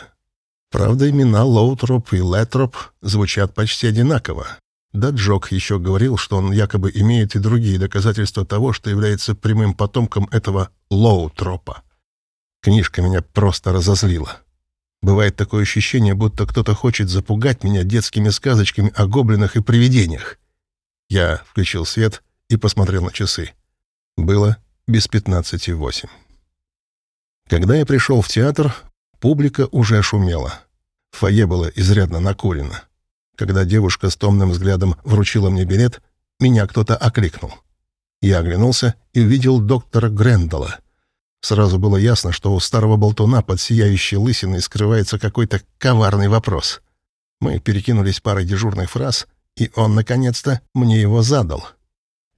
Правда, имена Лоутроп и Летроп звучат почти одинаково. Да Джок еще говорил, что он якобы имеет и другие доказательства того, что является прямым потомком этого Лоутропа. Книжка меня просто разозлила. Бывает такое ощущение, будто кто-то хочет запугать меня детскими сказочками о гоблинах и привидениях. Я включил свет и посмотрел на часы. Было без пятнадцати восемь. Когда я пришел в театр, публика уже шумела. Фойе было изрядно накурено. Когда девушка с томным взглядом вручила мне билет, меня кто-то окликнул. Я оглянулся и увидел доктора Грендала — Сразу было ясно, что у старого болтуна под сияющей лысиной скрывается какой-то коварный вопрос. Мы перекинулись парой дежурных фраз, и он, наконец-то, мне его задал.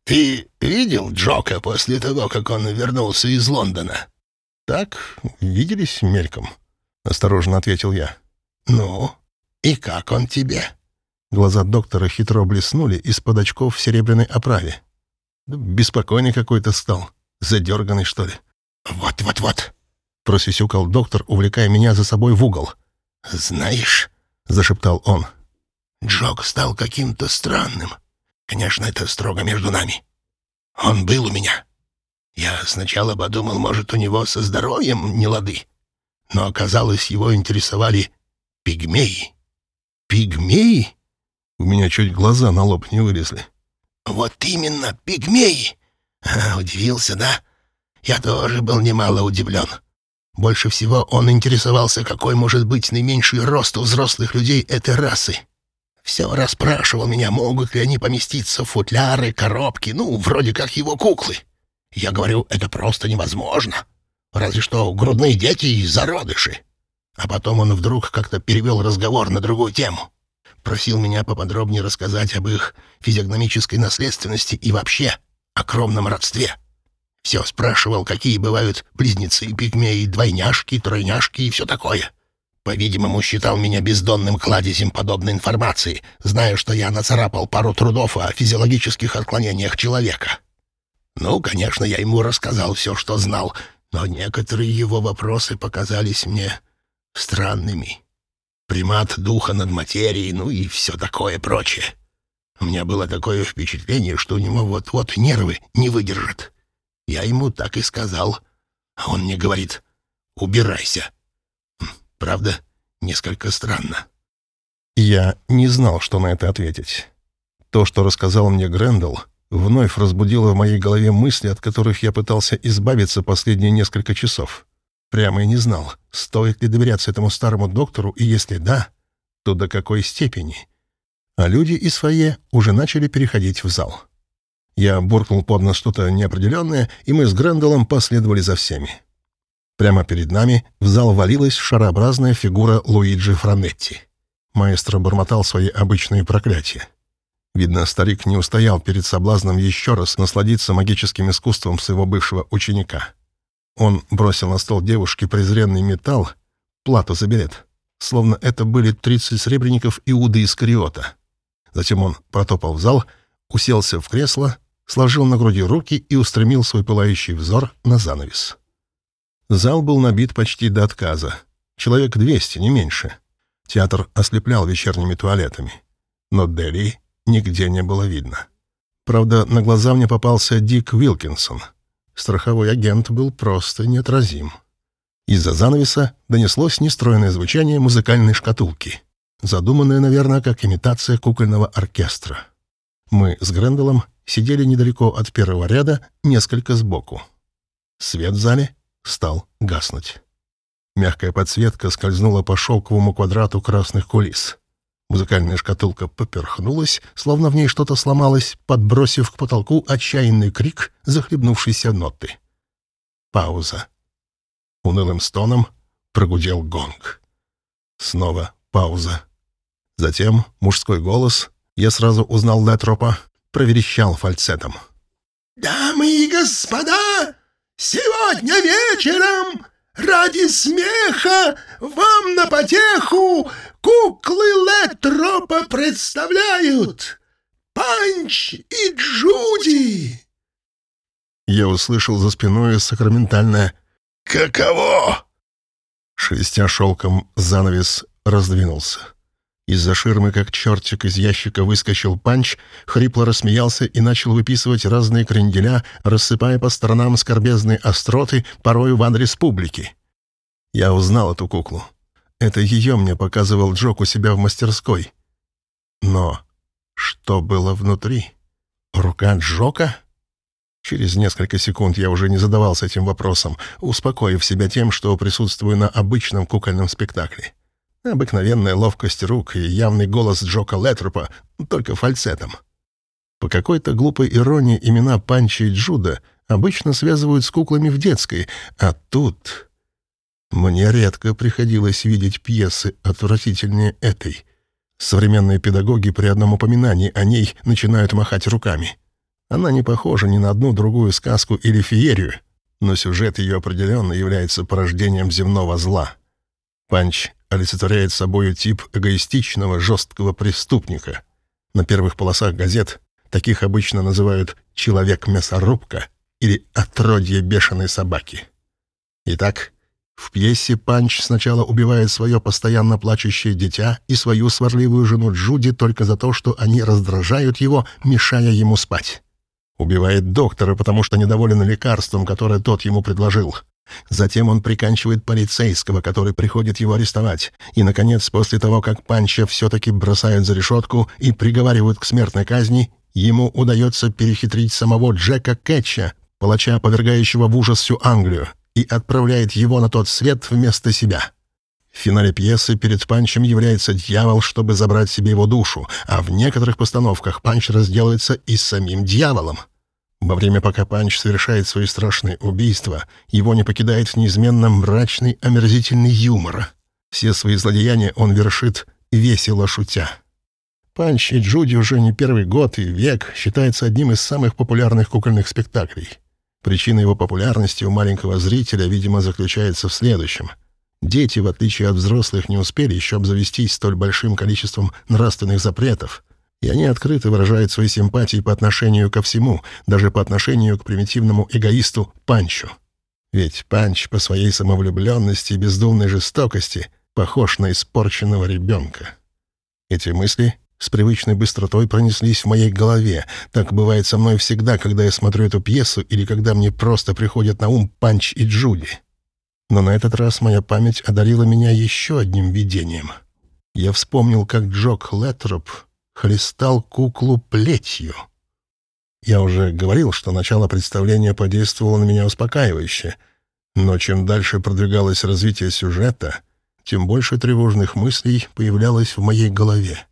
«Ты видел Джока после того, как он вернулся из Лондона?» «Так, виделись мельком», — осторожно ответил я. «Ну, и как он тебе?» Глаза доктора хитро блеснули из-под очков в серебряной оправе. Беспокойный какой-то стал, задерганный, что ли. «Вот-вот-вот», — просисюкал доктор, увлекая меня за собой в угол. «Знаешь», — зашептал он, — «Джок стал каким-то странным. Конечно, это строго между нами. Он был у меня. Я сначала подумал, может, у него со здоровьем не лады. Но оказалось, его интересовали пигмеи. Пигмеи? У меня чуть глаза на лоб не вылезли. Вот именно, пигмеи. удивился, да? Я тоже был немало удивлен. Больше всего он интересовался, какой может быть наименьший рост у взрослых людей этой расы. Все расспрашивал меня, могут ли они поместиться в футляры, коробки, ну, вроде как его куклы. Я говорю, это просто невозможно. Разве что грудные дети и зародыши. А потом он вдруг как-то перевел разговор на другую тему. Просил меня поподробнее рассказать об их физиогномической наследственности и вообще о кровном родстве. Все спрашивал, какие бывают близнецы, пигмеи, двойняшки, тройняшки и все такое. По-видимому, считал меня бездонным кладезем подобной информации, зная, что я нацарапал пару трудов о физиологических отклонениях человека. Ну, конечно, я ему рассказал все, что знал, но некоторые его вопросы показались мне странными. Примат духа над материей, ну и все такое прочее. У меня было такое впечатление, что у него вот-вот нервы не выдержат. Я ему так и сказал. А он мне говорит, убирайся. Хм, правда, несколько странно. Я не знал, что на это ответить. То, что рассказал мне Грендел, вновь разбудило в моей голове мысли, от которых я пытался избавиться последние несколько часов. Прямо и не знал, стоит ли доверяться этому старому доктору, и если да, то до какой степени. А люди из фойе уже начали переходить в зал. Я буркнул под нос что-то неопределенное, и мы с Гренделом последовали за всеми. Прямо перед нами в зал валилась шарообразная фигура Луиджи Франетти. Маэстро бормотал свои обычные проклятия. Видно, старик не устоял перед соблазном еще раз насладиться магическим искусством своего бывшего ученика. Он бросил на стол девушке презренный металл, плату за билет, словно это были 30 сребреников Иуды Искариота. Затем он протопал в зал, уселся в кресло, сложил на груди руки и устремил свой пылающий взор на занавес. Зал был набит почти до отказа. Человек двести, не меньше. Театр ослеплял вечерними туалетами. Но Дели нигде не было видно. Правда, на глаза мне попался Дик Уилкинсон. Страховой агент был просто неотразим. Из-за занавеса донеслось нестроенное звучание музыкальной шкатулки, задуманное, наверное, как имитация кукольного оркестра. Мы с Гренделом сидели недалеко от первого ряда, несколько сбоку. Свет в зале стал гаснуть. Мягкая подсветка скользнула по шелковому квадрату красных кулис. Музыкальная шкатулка поперхнулась, словно в ней что-то сломалось, подбросив к потолку отчаянный крик захлебнувшейся ноты. Пауза. Унылым стоном прогудел гонг. Снова пауза. Затем мужской голос, я сразу узнал Летропа, проверещал фальцетом. «Дамы и господа, сегодня вечером ради смеха вам на потеху куклы Летропа представляют Панч и Джуди!» Я услышал за спиной сакраментальное «Каково?» Шелестя шелком, занавес раздвинулся. Из-за ширмы, как чертик из ящика, выскочил панч, хрипло рассмеялся и начал выписывать разные кренделя, рассыпая по сторонам скорбезные остроты, порою в адрес публики. Я узнал эту куклу. Это ее мне показывал Джок у себя в мастерской. Но что было внутри? Рука Джока? Через несколько секунд я уже не задавался этим вопросом, успокоив себя тем, что присутствую на обычном кукольном спектакле. Обыкновенная ловкость рук и явный голос Джока Летропа, только фальцетом. По какой-то глупой иронии имена Панчи и Джуда обычно связывают с куклами в детской, а тут... Мне редко приходилось видеть пьесы отвратительнее этой. Современные педагоги при одном упоминании о ней начинают махать руками. Она не похожа ни на одну другую сказку или феерию, но сюжет ее определенно является порождением земного зла. Панч олицетворяет собою тип эгоистичного, жесткого преступника. На первых полосах газет таких обычно называют «человек-мясорубка» или «отродье бешеной собаки». Итак, в пьесе Панч сначала убивает свое постоянно плачущее дитя и свою сварливую жену Джуди только за то, что они раздражают его, мешая ему спать. Убивает доктора, потому что недоволен лекарством, которое тот ему предложил. Затем он приканчивает полицейского, который приходит его арестовать. И, наконец, после того, как Панча все-таки бросают за решетку и приговаривают к смертной казни, ему удается перехитрить самого Джека Кэтча, палача, повергающего в ужас всю Англию, и отправляет его на тот свет вместо себя. В финале пьесы перед Панчем является дьявол, чтобы забрать себе его душу, а в некоторых постановках Панч разделается и с самим дьяволом. Во время, пока Панч совершает свои страшные убийства, его не покидает неизменно мрачный, омерзительный юмор. Все свои злодеяния он вершит весело шутя. Панч и Джуди уже не первый год и век считается одним из самых популярных кукольных спектаклей. Причина его популярности у маленького зрителя, видимо, заключается в следующем. Дети, в отличие от взрослых, не успели еще обзавестись столь большим количеством нравственных запретов — и они открыто выражают свои симпатии по отношению ко всему, даже по отношению к примитивному эгоисту Панчу. Ведь Панч по своей самовлюбленности и бездумной жестокости похож на испорченного ребенка. Эти мысли с привычной быстротой пронеслись в моей голове. Так бывает со мной всегда, когда я смотрю эту пьесу или когда мне просто приходят на ум Панч и Джуди. Но на этот раз моя память одарила меня еще одним видением. Я вспомнил, как Джок Леттроп хлестал куклу плетью. Я уже говорил, что начало представления подействовало на меня успокаивающе, но чем дальше продвигалось развитие сюжета, тем больше тревожных мыслей появлялось в моей голове.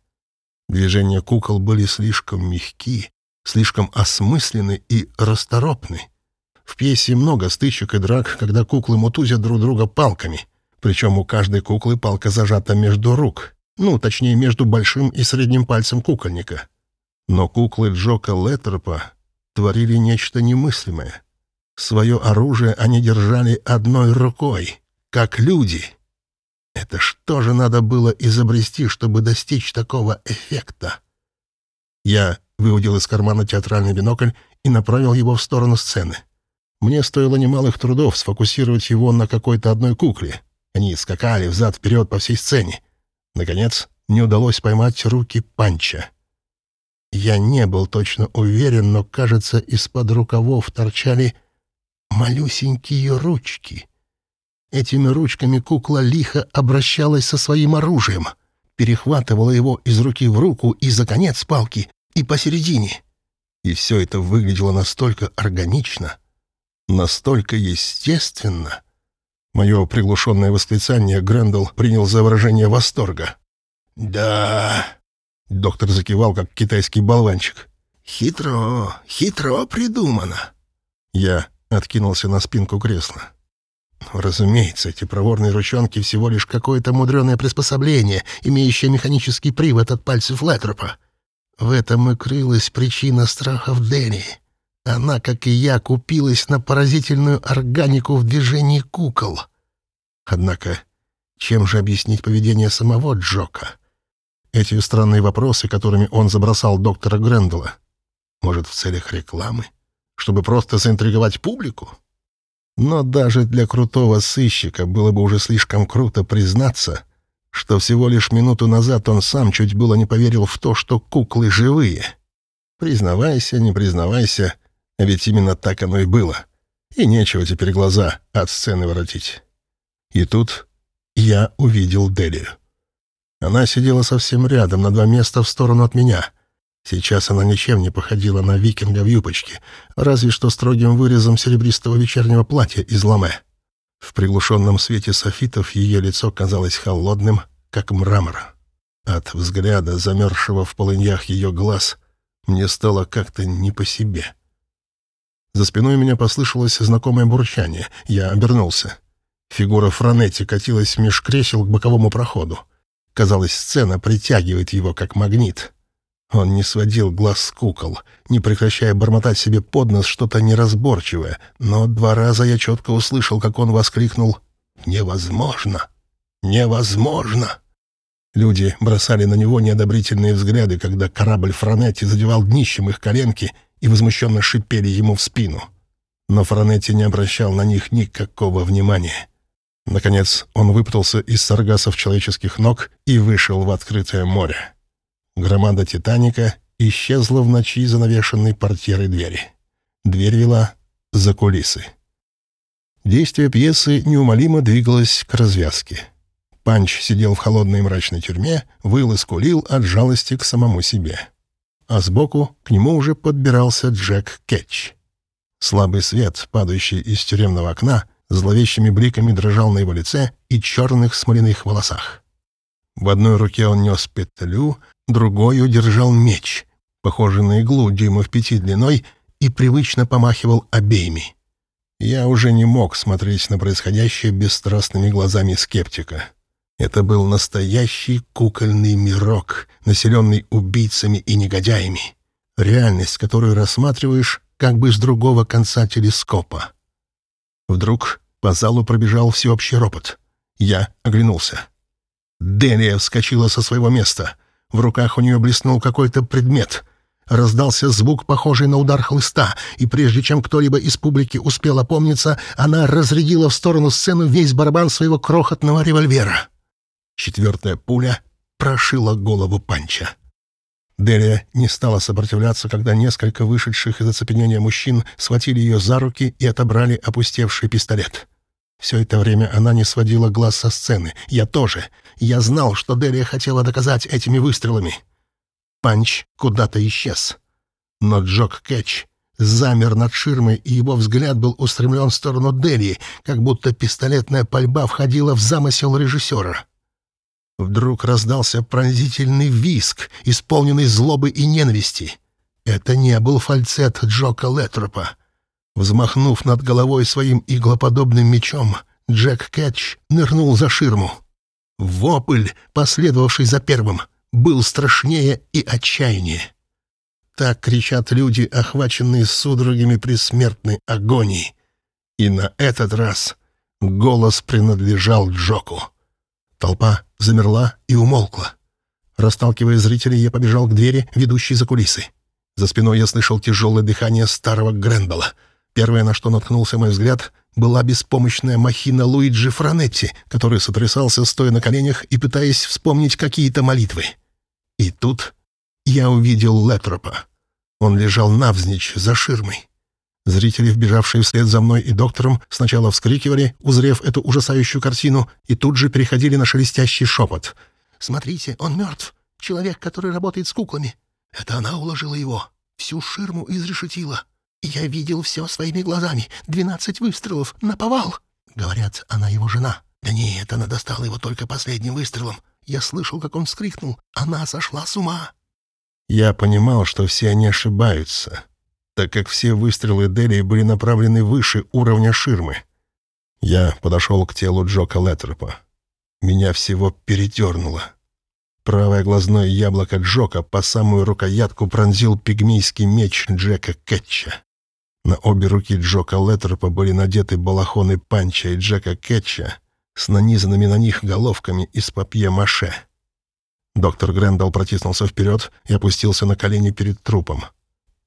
Движения кукол были слишком мягки, слишком осмысленны и расторопны. В пьесе много стычек и драк, когда куклы мутузят друг друга палками, причем у каждой куклы палка зажата между рук — ну, точнее, между большим и средним пальцем кукольника. Но куклы Джока Леттерпа творили нечто немыслимое. Свое оружие они держали одной рукой, как люди. Это что же надо было изобрести, чтобы достичь такого эффекта? Я выудил из кармана театральный бинокль и направил его в сторону сцены. Мне стоило немалых трудов сфокусировать его на какой-то одной кукле. Они скакали взад-вперед по всей сцене. Наконец, не удалось поймать руки Панча. Я не был точно уверен, но, кажется, из-под рукавов торчали малюсенькие ручки. Этими ручками кукла лихо обращалась со своим оружием, перехватывала его из руки в руку и за конец палки, и посередине. И все это выглядело настолько органично, настолько естественно — Мое приглушенное восклицание Грендел принял за выражение восторга. «Да...» — доктор закивал, как китайский болванчик. «Хитро, хитро придумано». Я откинулся на спинку кресла. Разумеется, эти проворные ручонки всего лишь какое-то мудреное приспособление, имеющее механический привод от пальцев Летропа. В этом и крылась причина страхов Дэнни. Она, как и я, купилась на поразительную органику в движении кукол. Однако, чем же объяснить поведение самого Джока? Эти странные вопросы, которыми он забросал доктора Грендела. Может, в целях рекламы? Чтобы просто заинтриговать публику? Но даже для крутого сыщика было бы уже слишком круто признаться, что всего лишь минуту назад он сам чуть было не поверил в то, что куклы живые. Признавайся, не признавайся, ведь именно так оно и было. И нечего теперь глаза от сцены воротить. И тут я увидел Делию. Она сидела совсем рядом, на два места в сторону от меня — Сейчас она ничем не походила на викинга в юбочке, разве что строгим вырезом серебристого вечернего платья из ламе. В приглушенном свете софитов ее лицо казалось холодным, как мрамор. От взгляда, замерзшего в полыньях ее глаз, мне стало как-то не по себе. За спиной меня послышалось знакомое бурчание. Я обернулся. Фигура Франетти катилась меж кресел к боковому проходу. Казалось, сцена притягивает его, как магнит — он не сводил глаз с кукол, не прекращая бормотать себе под нос что-то неразборчивое, но два раза я четко услышал, как он воскликнул «Невозможно! Невозможно!» Люди бросали на него неодобрительные взгляды, когда корабль Франетти задевал днищем их коленки и возмущенно шипели ему в спину. Но Франетти не обращал на них никакого внимания. Наконец он выпутался из саргасов человеческих ног и вышел в открытое море. Громада «Титаника» исчезла в ночи за навешенной портьерой двери. Дверь вела за кулисы. Действие пьесы неумолимо двигалось к развязке. Панч сидел в холодной мрачной тюрьме, выл и скулил от жалости к самому себе. А сбоку к нему уже подбирался Джек Кетч. Слабый свет, падающий из тюремного окна, зловещими бликами дрожал на его лице и черных смоляных волосах. В одной руке он нес петлю, другой удержал меч, похожий на иглу дюймов пяти длиной, и привычно помахивал обеими. Я уже не мог смотреть на происходящее бесстрастными глазами скептика. Это был настоящий кукольный мирок, населенный убийцами и негодяями. Реальность, которую рассматриваешь как бы с другого конца телескопа. Вдруг по залу пробежал всеобщий ропот. Я оглянулся. Делия вскочила со своего места. В руках у нее блеснул какой-то предмет. Раздался звук, похожий на удар хлыста, и прежде чем кто-либо из публики успел опомниться, она разрядила в сторону сцены весь барабан своего крохотного револьвера. Четвертая пуля прошила голову Панча. Делия не стала сопротивляться, когда несколько вышедших из оцепенения мужчин схватили ее за руки и отобрали опустевший пистолет. Все это время она не сводила глаз со сцены. Я тоже. Я знал, что Делия хотела доказать этими выстрелами. Панч куда-то исчез. Но Джок Кэтч замер над ширмой, и его взгляд был устремлен в сторону Делии, как будто пистолетная пальба входила в замысел режиссера. Вдруг раздался пронзительный виск, исполненный злобы и ненависти. Это не был фальцет Джока Летропа. Взмахнув над головой своим иглоподобным мечом, Джек Кэтч нырнул за ширму. Вопль, последовавший за первым, был страшнее и отчаяннее. Так кричат люди, охваченные судорогами предсмертной агонии. И на этот раз голос принадлежал Джоку. Толпа замерла и умолкла. Расталкивая зрителей, я побежал к двери, ведущей за кулисы. За спиной я слышал тяжелое дыхание старого Грендела — Первое, на что наткнулся мой взгляд, была беспомощная махина Луиджи Франетти, который сотрясался, стоя на коленях и пытаясь вспомнить какие-то молитвы. И тут я увидел Летропа. Он лежал навзничь за ширмой. Зрители, вбежавшие вслед за мной и доктором, сначала вскрикивали, узрев эту ужасающую картину, и тут же переходили на шелестящий шепот. «Смотрите, он мертв! Человек, который работает с куклами! Это она уложила его! Всю ширму изрешетила!» «Я видел все своими глазами. Двенадцать выстрелов. Наповал. Говорят, она его жена. Да нет, она достала его только последним выстрелом. Я слышал, как он вскрикнул. Она сошла с ума. Я понимал, что все они ошибаются, так как все выстрелы Дели были направлены выше уровня ширмы. Я подошел к телу Джока Леттропа. Меня всего передернуло. Правое глазное яблоко Джока по самую рукоятку пронзил пигмейский меч Джека Кетча. На обе руки Джока Леттропа были надеты балахоны Панча и Джека Кетча с нанизанными на них головками из папье-маше. Доктор Грэндалл протиснулся вперед и опустился на колени перед трупом.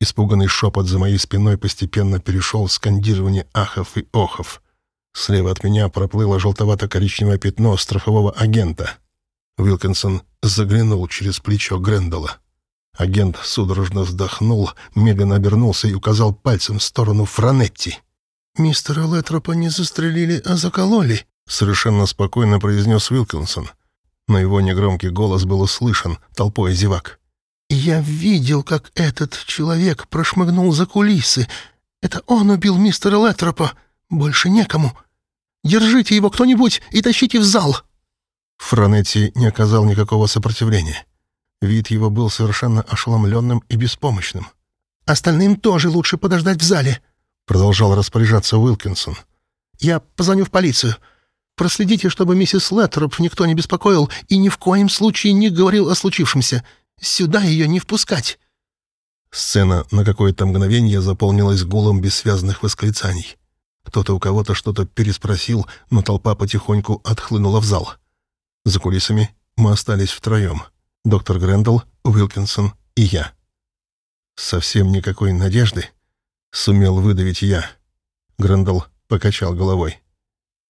Испуганный шепот за моей спиной постепенно перешел в скандирование ахов и охов. Слева от меня проплыло желтовато-коричневое пятно страхового агента. Уилкинсон заглянул через плечо Грэндалла. Агент судорожно вздохнул, медленно обернулся и указал пальцем в сторону Франетти. «Мистера Летропа не застрелили, а закололи», — совершенно спокойно произнес Уилкинсон. Но его негромкий голос был услышан толпой зевак. «Я видел, как этот человек прошмыгнул за кулисы. Это он убил мистера Летропа. Больше некому. Держите его кто-нибудь и тащите в зал!» Франетти не оказал никакого сопротивления. Вид его был совершенно ошеломленным и беспомощным. «Остальным тоже лучше подождать в зале», — продолжал распоряжаться Уилкинсон. «Я позвоню в полицию. Проследите, чтобы миссис Леттроп никто не беспокоил и ни в коем случае не говорил о случившемся. Сюда ее не впускать». Сцена на какое-то мгновение заполнилась гулом бессвязных восклицаний. Кто-то у кого-то что-то переспросил, но толпа потихоньку отхлынула в зал. За кулисами мы остались втроем. Доктор Грэндалл, Уилкинсон и я. Совсем никакой надежды сумел выдавить я. Грэндалл покачал головой.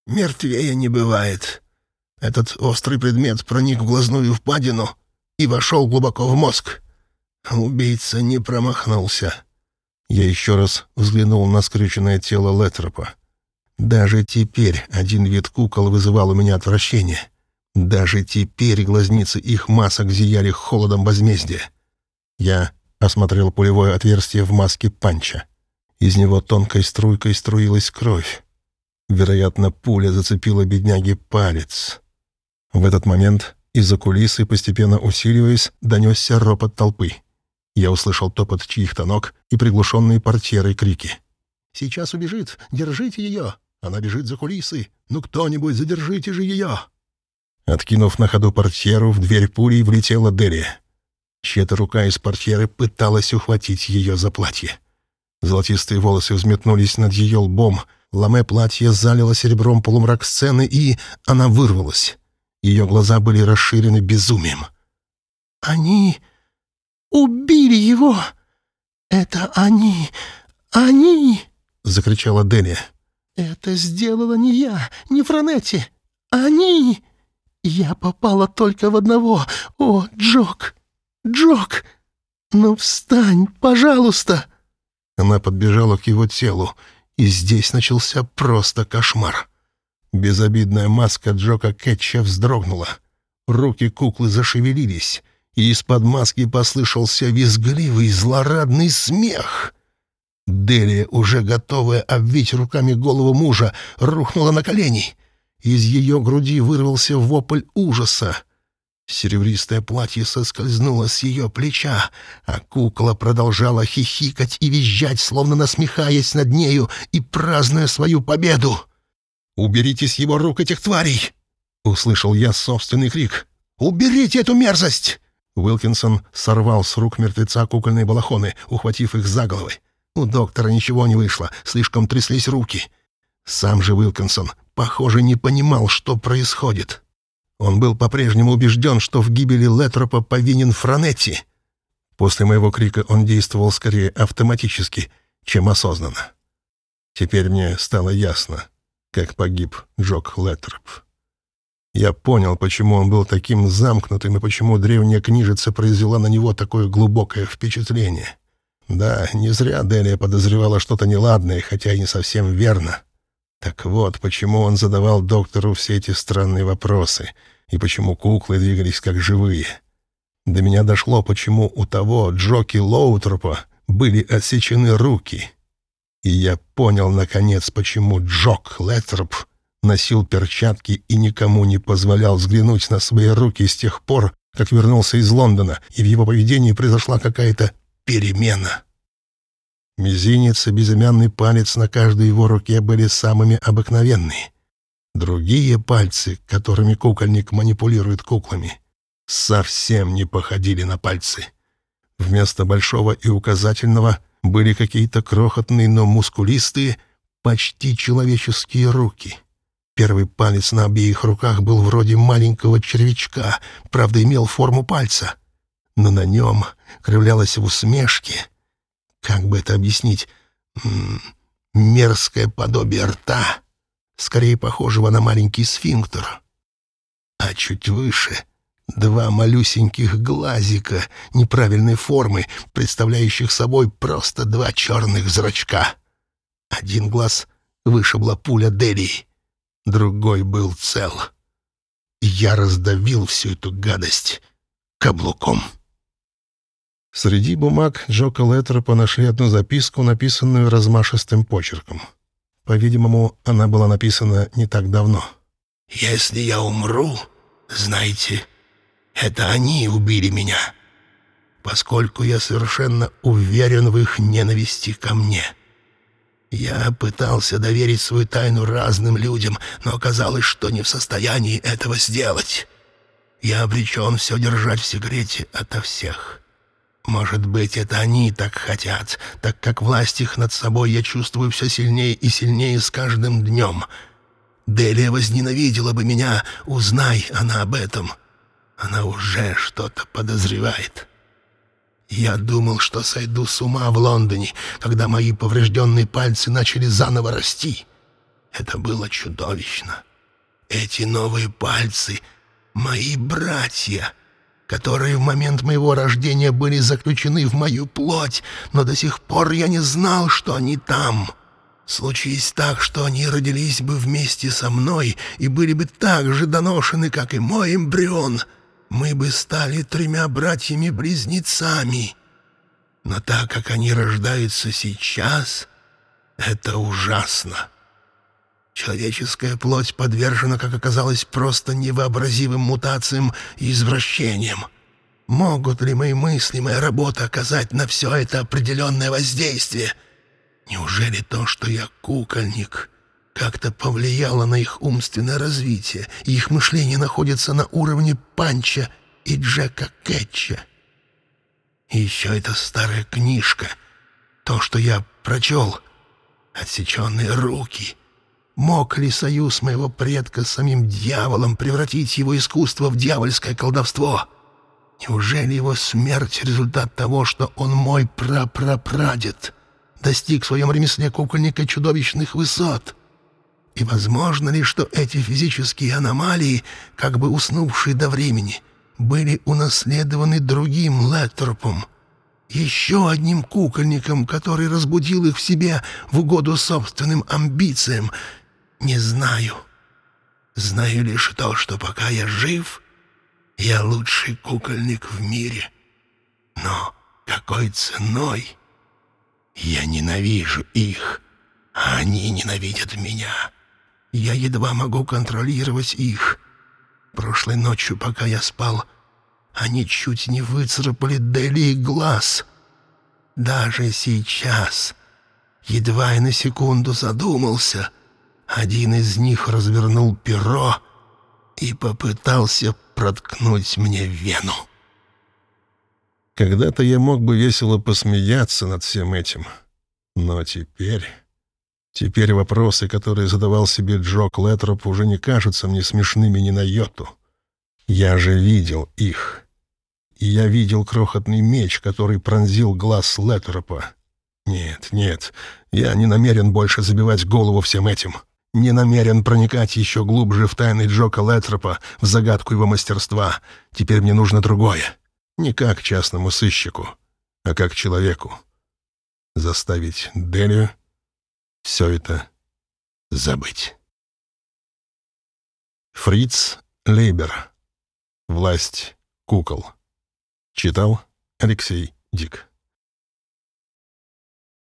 «Мертвее не бывает. Этот острый предмет проник в глазную впадину и вошел глубоко в мозг. Убийца не промахнулся». Я еще раз взглянул на скрюченное тело Леттропа. Даже теперь один вид кукол вызывал у меня отвращение. Даже теперь глазницы их масок зияли холодом возмездия. Я осмотрел пулевое отверстие в маске панча. Из него тонкой струйкой струилась кровь. Вероятно, пуля зацепила бедняги палец. В этот момент из-за кулисы, постепенно усиливаясь, донесся ропот толпы. Я услышал топот чьих-то ног и приглушенные портьерой крики. «Сейчас убежит! Держите ее! Она бежит за кулисы! Ну кто-нибудь задержите же ее!» Откинув на ходу портьеру, в дверь пулей влетела Дерри. Чья-то рука из портьеры пыталась ухватить ее за платье. Золотистые волосы взметнулись над ее лбом, ламе платье залило серебром полумрак сцены, и она вырвалась. Ее глаза были расширены безумием. «Они убили его! Это они! Они!» — закричала Делия. «Это сделала не я, не Франетти! Они!» «Я попала только в одного. О, Джок! Джок! Ну встань, пожалуйста!» Она подбежала к его телу, и здесь начался просто кошмар. Безобидная маска Джока Кетча вздрогнула. Руки куклы зашевелились, и из-под маски послышался визгливый злорадный смех. Делия, уже готовая обвить руками голову мужа, рухнула на колени — из ее груди вырвался вопль ужаса. Серебристое платье соскользнуло с ее плеча, а кукла продолжала хихикать и визжать, словно насмехаясь над нею и празднуя свою победу. «Уберите с его рук этих тварей!» — услышал я собственный крик. «Уберите эту мерзость!» Уилкинсон сорвал с рук мертвеца кукольные балахоны, ухватив их за головы. У доктора ничего не вышло, слишком тряслись руки. Сам же Уилкинсон похоже, не понимал, что происходит. Он был по-прежнему убежден, что в гибели Летропа повинен Франетти. После моего крика он действовал скорее автоматически, чем осознанно. Теперь мне стало ясно, как погиб Джок Летроп. Я понял, почему он был таким замкнутым и почему древняя книжица произвела на него такое глубокое впечатление. Да, не зря Делия подозревала что-то неладное, хотя и не совсем верно. Так вот, почему он задавал доктору все эти странные вопросы, и почему куклы двигались как живые. До меня дошло, почему у того Джоки Лоутропа были отсечены руки. И я понял, наконец, почему Джок Леттроп носил перчатки и никому не позволял взглянуть на свои руки с тех пор, как вернулся из Лондона, и в его поведении произошла какая-то перемена. Мизинец и безымянный палец на каждой его руке были самыми обыкновенные. Другие пальцы, которыми кукольник манипулирует куклами, совсем не походили на пальцы. Вместо большого и указательного были какие-то крохотные, но мускулистые, почти человеческие руки. Первый палец на обеих руках был вроде маленького червячка, правда, имел форму пальца. Но на нем кривлялась в усмешке, как бы это объяснить, мерзкое подобие рта, скорее похожего на маленький сфинктер. А чуть выше — два малюсеньких глазика неправильной формы, представляющих собой просто два черных зрачка. Один глаз вышибла пуля Дели, другой был цел. Я раздавил всю эту гадость каблуком. Среди бумаг Джока Леттера нашли одну записку, написанную размашистым почерком. По-видимому, она была написана не так давно. «Если я умру, знайте, это они убили меня, поскольку я совершенно уверен в их ненависти ко мне. Я пытался доверить свою тайну разным людям, но оказалось, что не в состоянии этого сделать. Я обречен все держать в секрете ото всех». Может быть, это они так хотят, так как власть их над собой я чувствую все сильнее и сильнее с каждым днем. Делия возненавидела бы меня, узнай она об этом. Она уже что-то подозревает. Я думал, что сойду с ума в Лондоне, когда мои поврежденные пальцы начали заново расти. Это было чудовищно. Эти новые пальцы — мои братья — которые в момент моего рождения были заключены в мою плоть, но до сих пор я не знал, что они там. Случись так, что они родились бы вместе со мной и были бы так же доношены, как и мой эмбрион, мы бы стали тремя братьями-близнецами. Но так как они рождаются сейчас, это ужасно. Человеческая плоть подвержена, как оказалось, просто невообразимым мутациям и извращениям. Могут ли мои мысли, моя работа оказать на все это определенное воздействие? Неужели то, что я кукольник, как-то повлияло на их умственное развитие, и их мышление находится на уровне Панча и Джека Кетча? И еще эта старая книжка, то, что я прочел, отсеченные руки — Мог ли союз моего предка с самим дьяволом превратить его искусство в дьявольское колдовство? Неужели его смерть — результат того, что он мой прапрапрадед, достиг в своем ремесле кукольника чудовищных высот? И возможно ли, что эти физические аномалии, как бы уснувшие до времени, были унаследованы другим Леттерпом, еще одним кукольником, который разбудил их в себе в угоду собственным амбициям — не знаю. Знаю лишь то, что пока я жив, я лучший кукольник в мире. Но какой ценой? Я ненавижу их, а они ненавидят меня. Я едва могу контролировать их. Прошлой ночью, пока я спал, они чуть не выцарапали Дели глаз. Даже сейчас, едва я на секунду задумался — один из них развернул перо и попытался проткнуть мне вену. Когда-то я мог бы весело посмеяться над всем этим, но теперь... Теперь вопросы, которые задавал себе Джо Клеттроп, уже не кажутся мне смешными ни на йоту. Я же видел их. И я видел крохотный меч, который пронзил глаз Леттропа. Нет, нет, я не намерен больше забивать голову всем этим не намерен проникать еще глубже в тайны Джока Летропа, в загадку его мастерства. Теперь мне нужно другое. Не как частному сыщику, а как человеку. Заставить Делию все это забыть. Фриц Лейбер. Власть кукол. Читал Алексей Дик.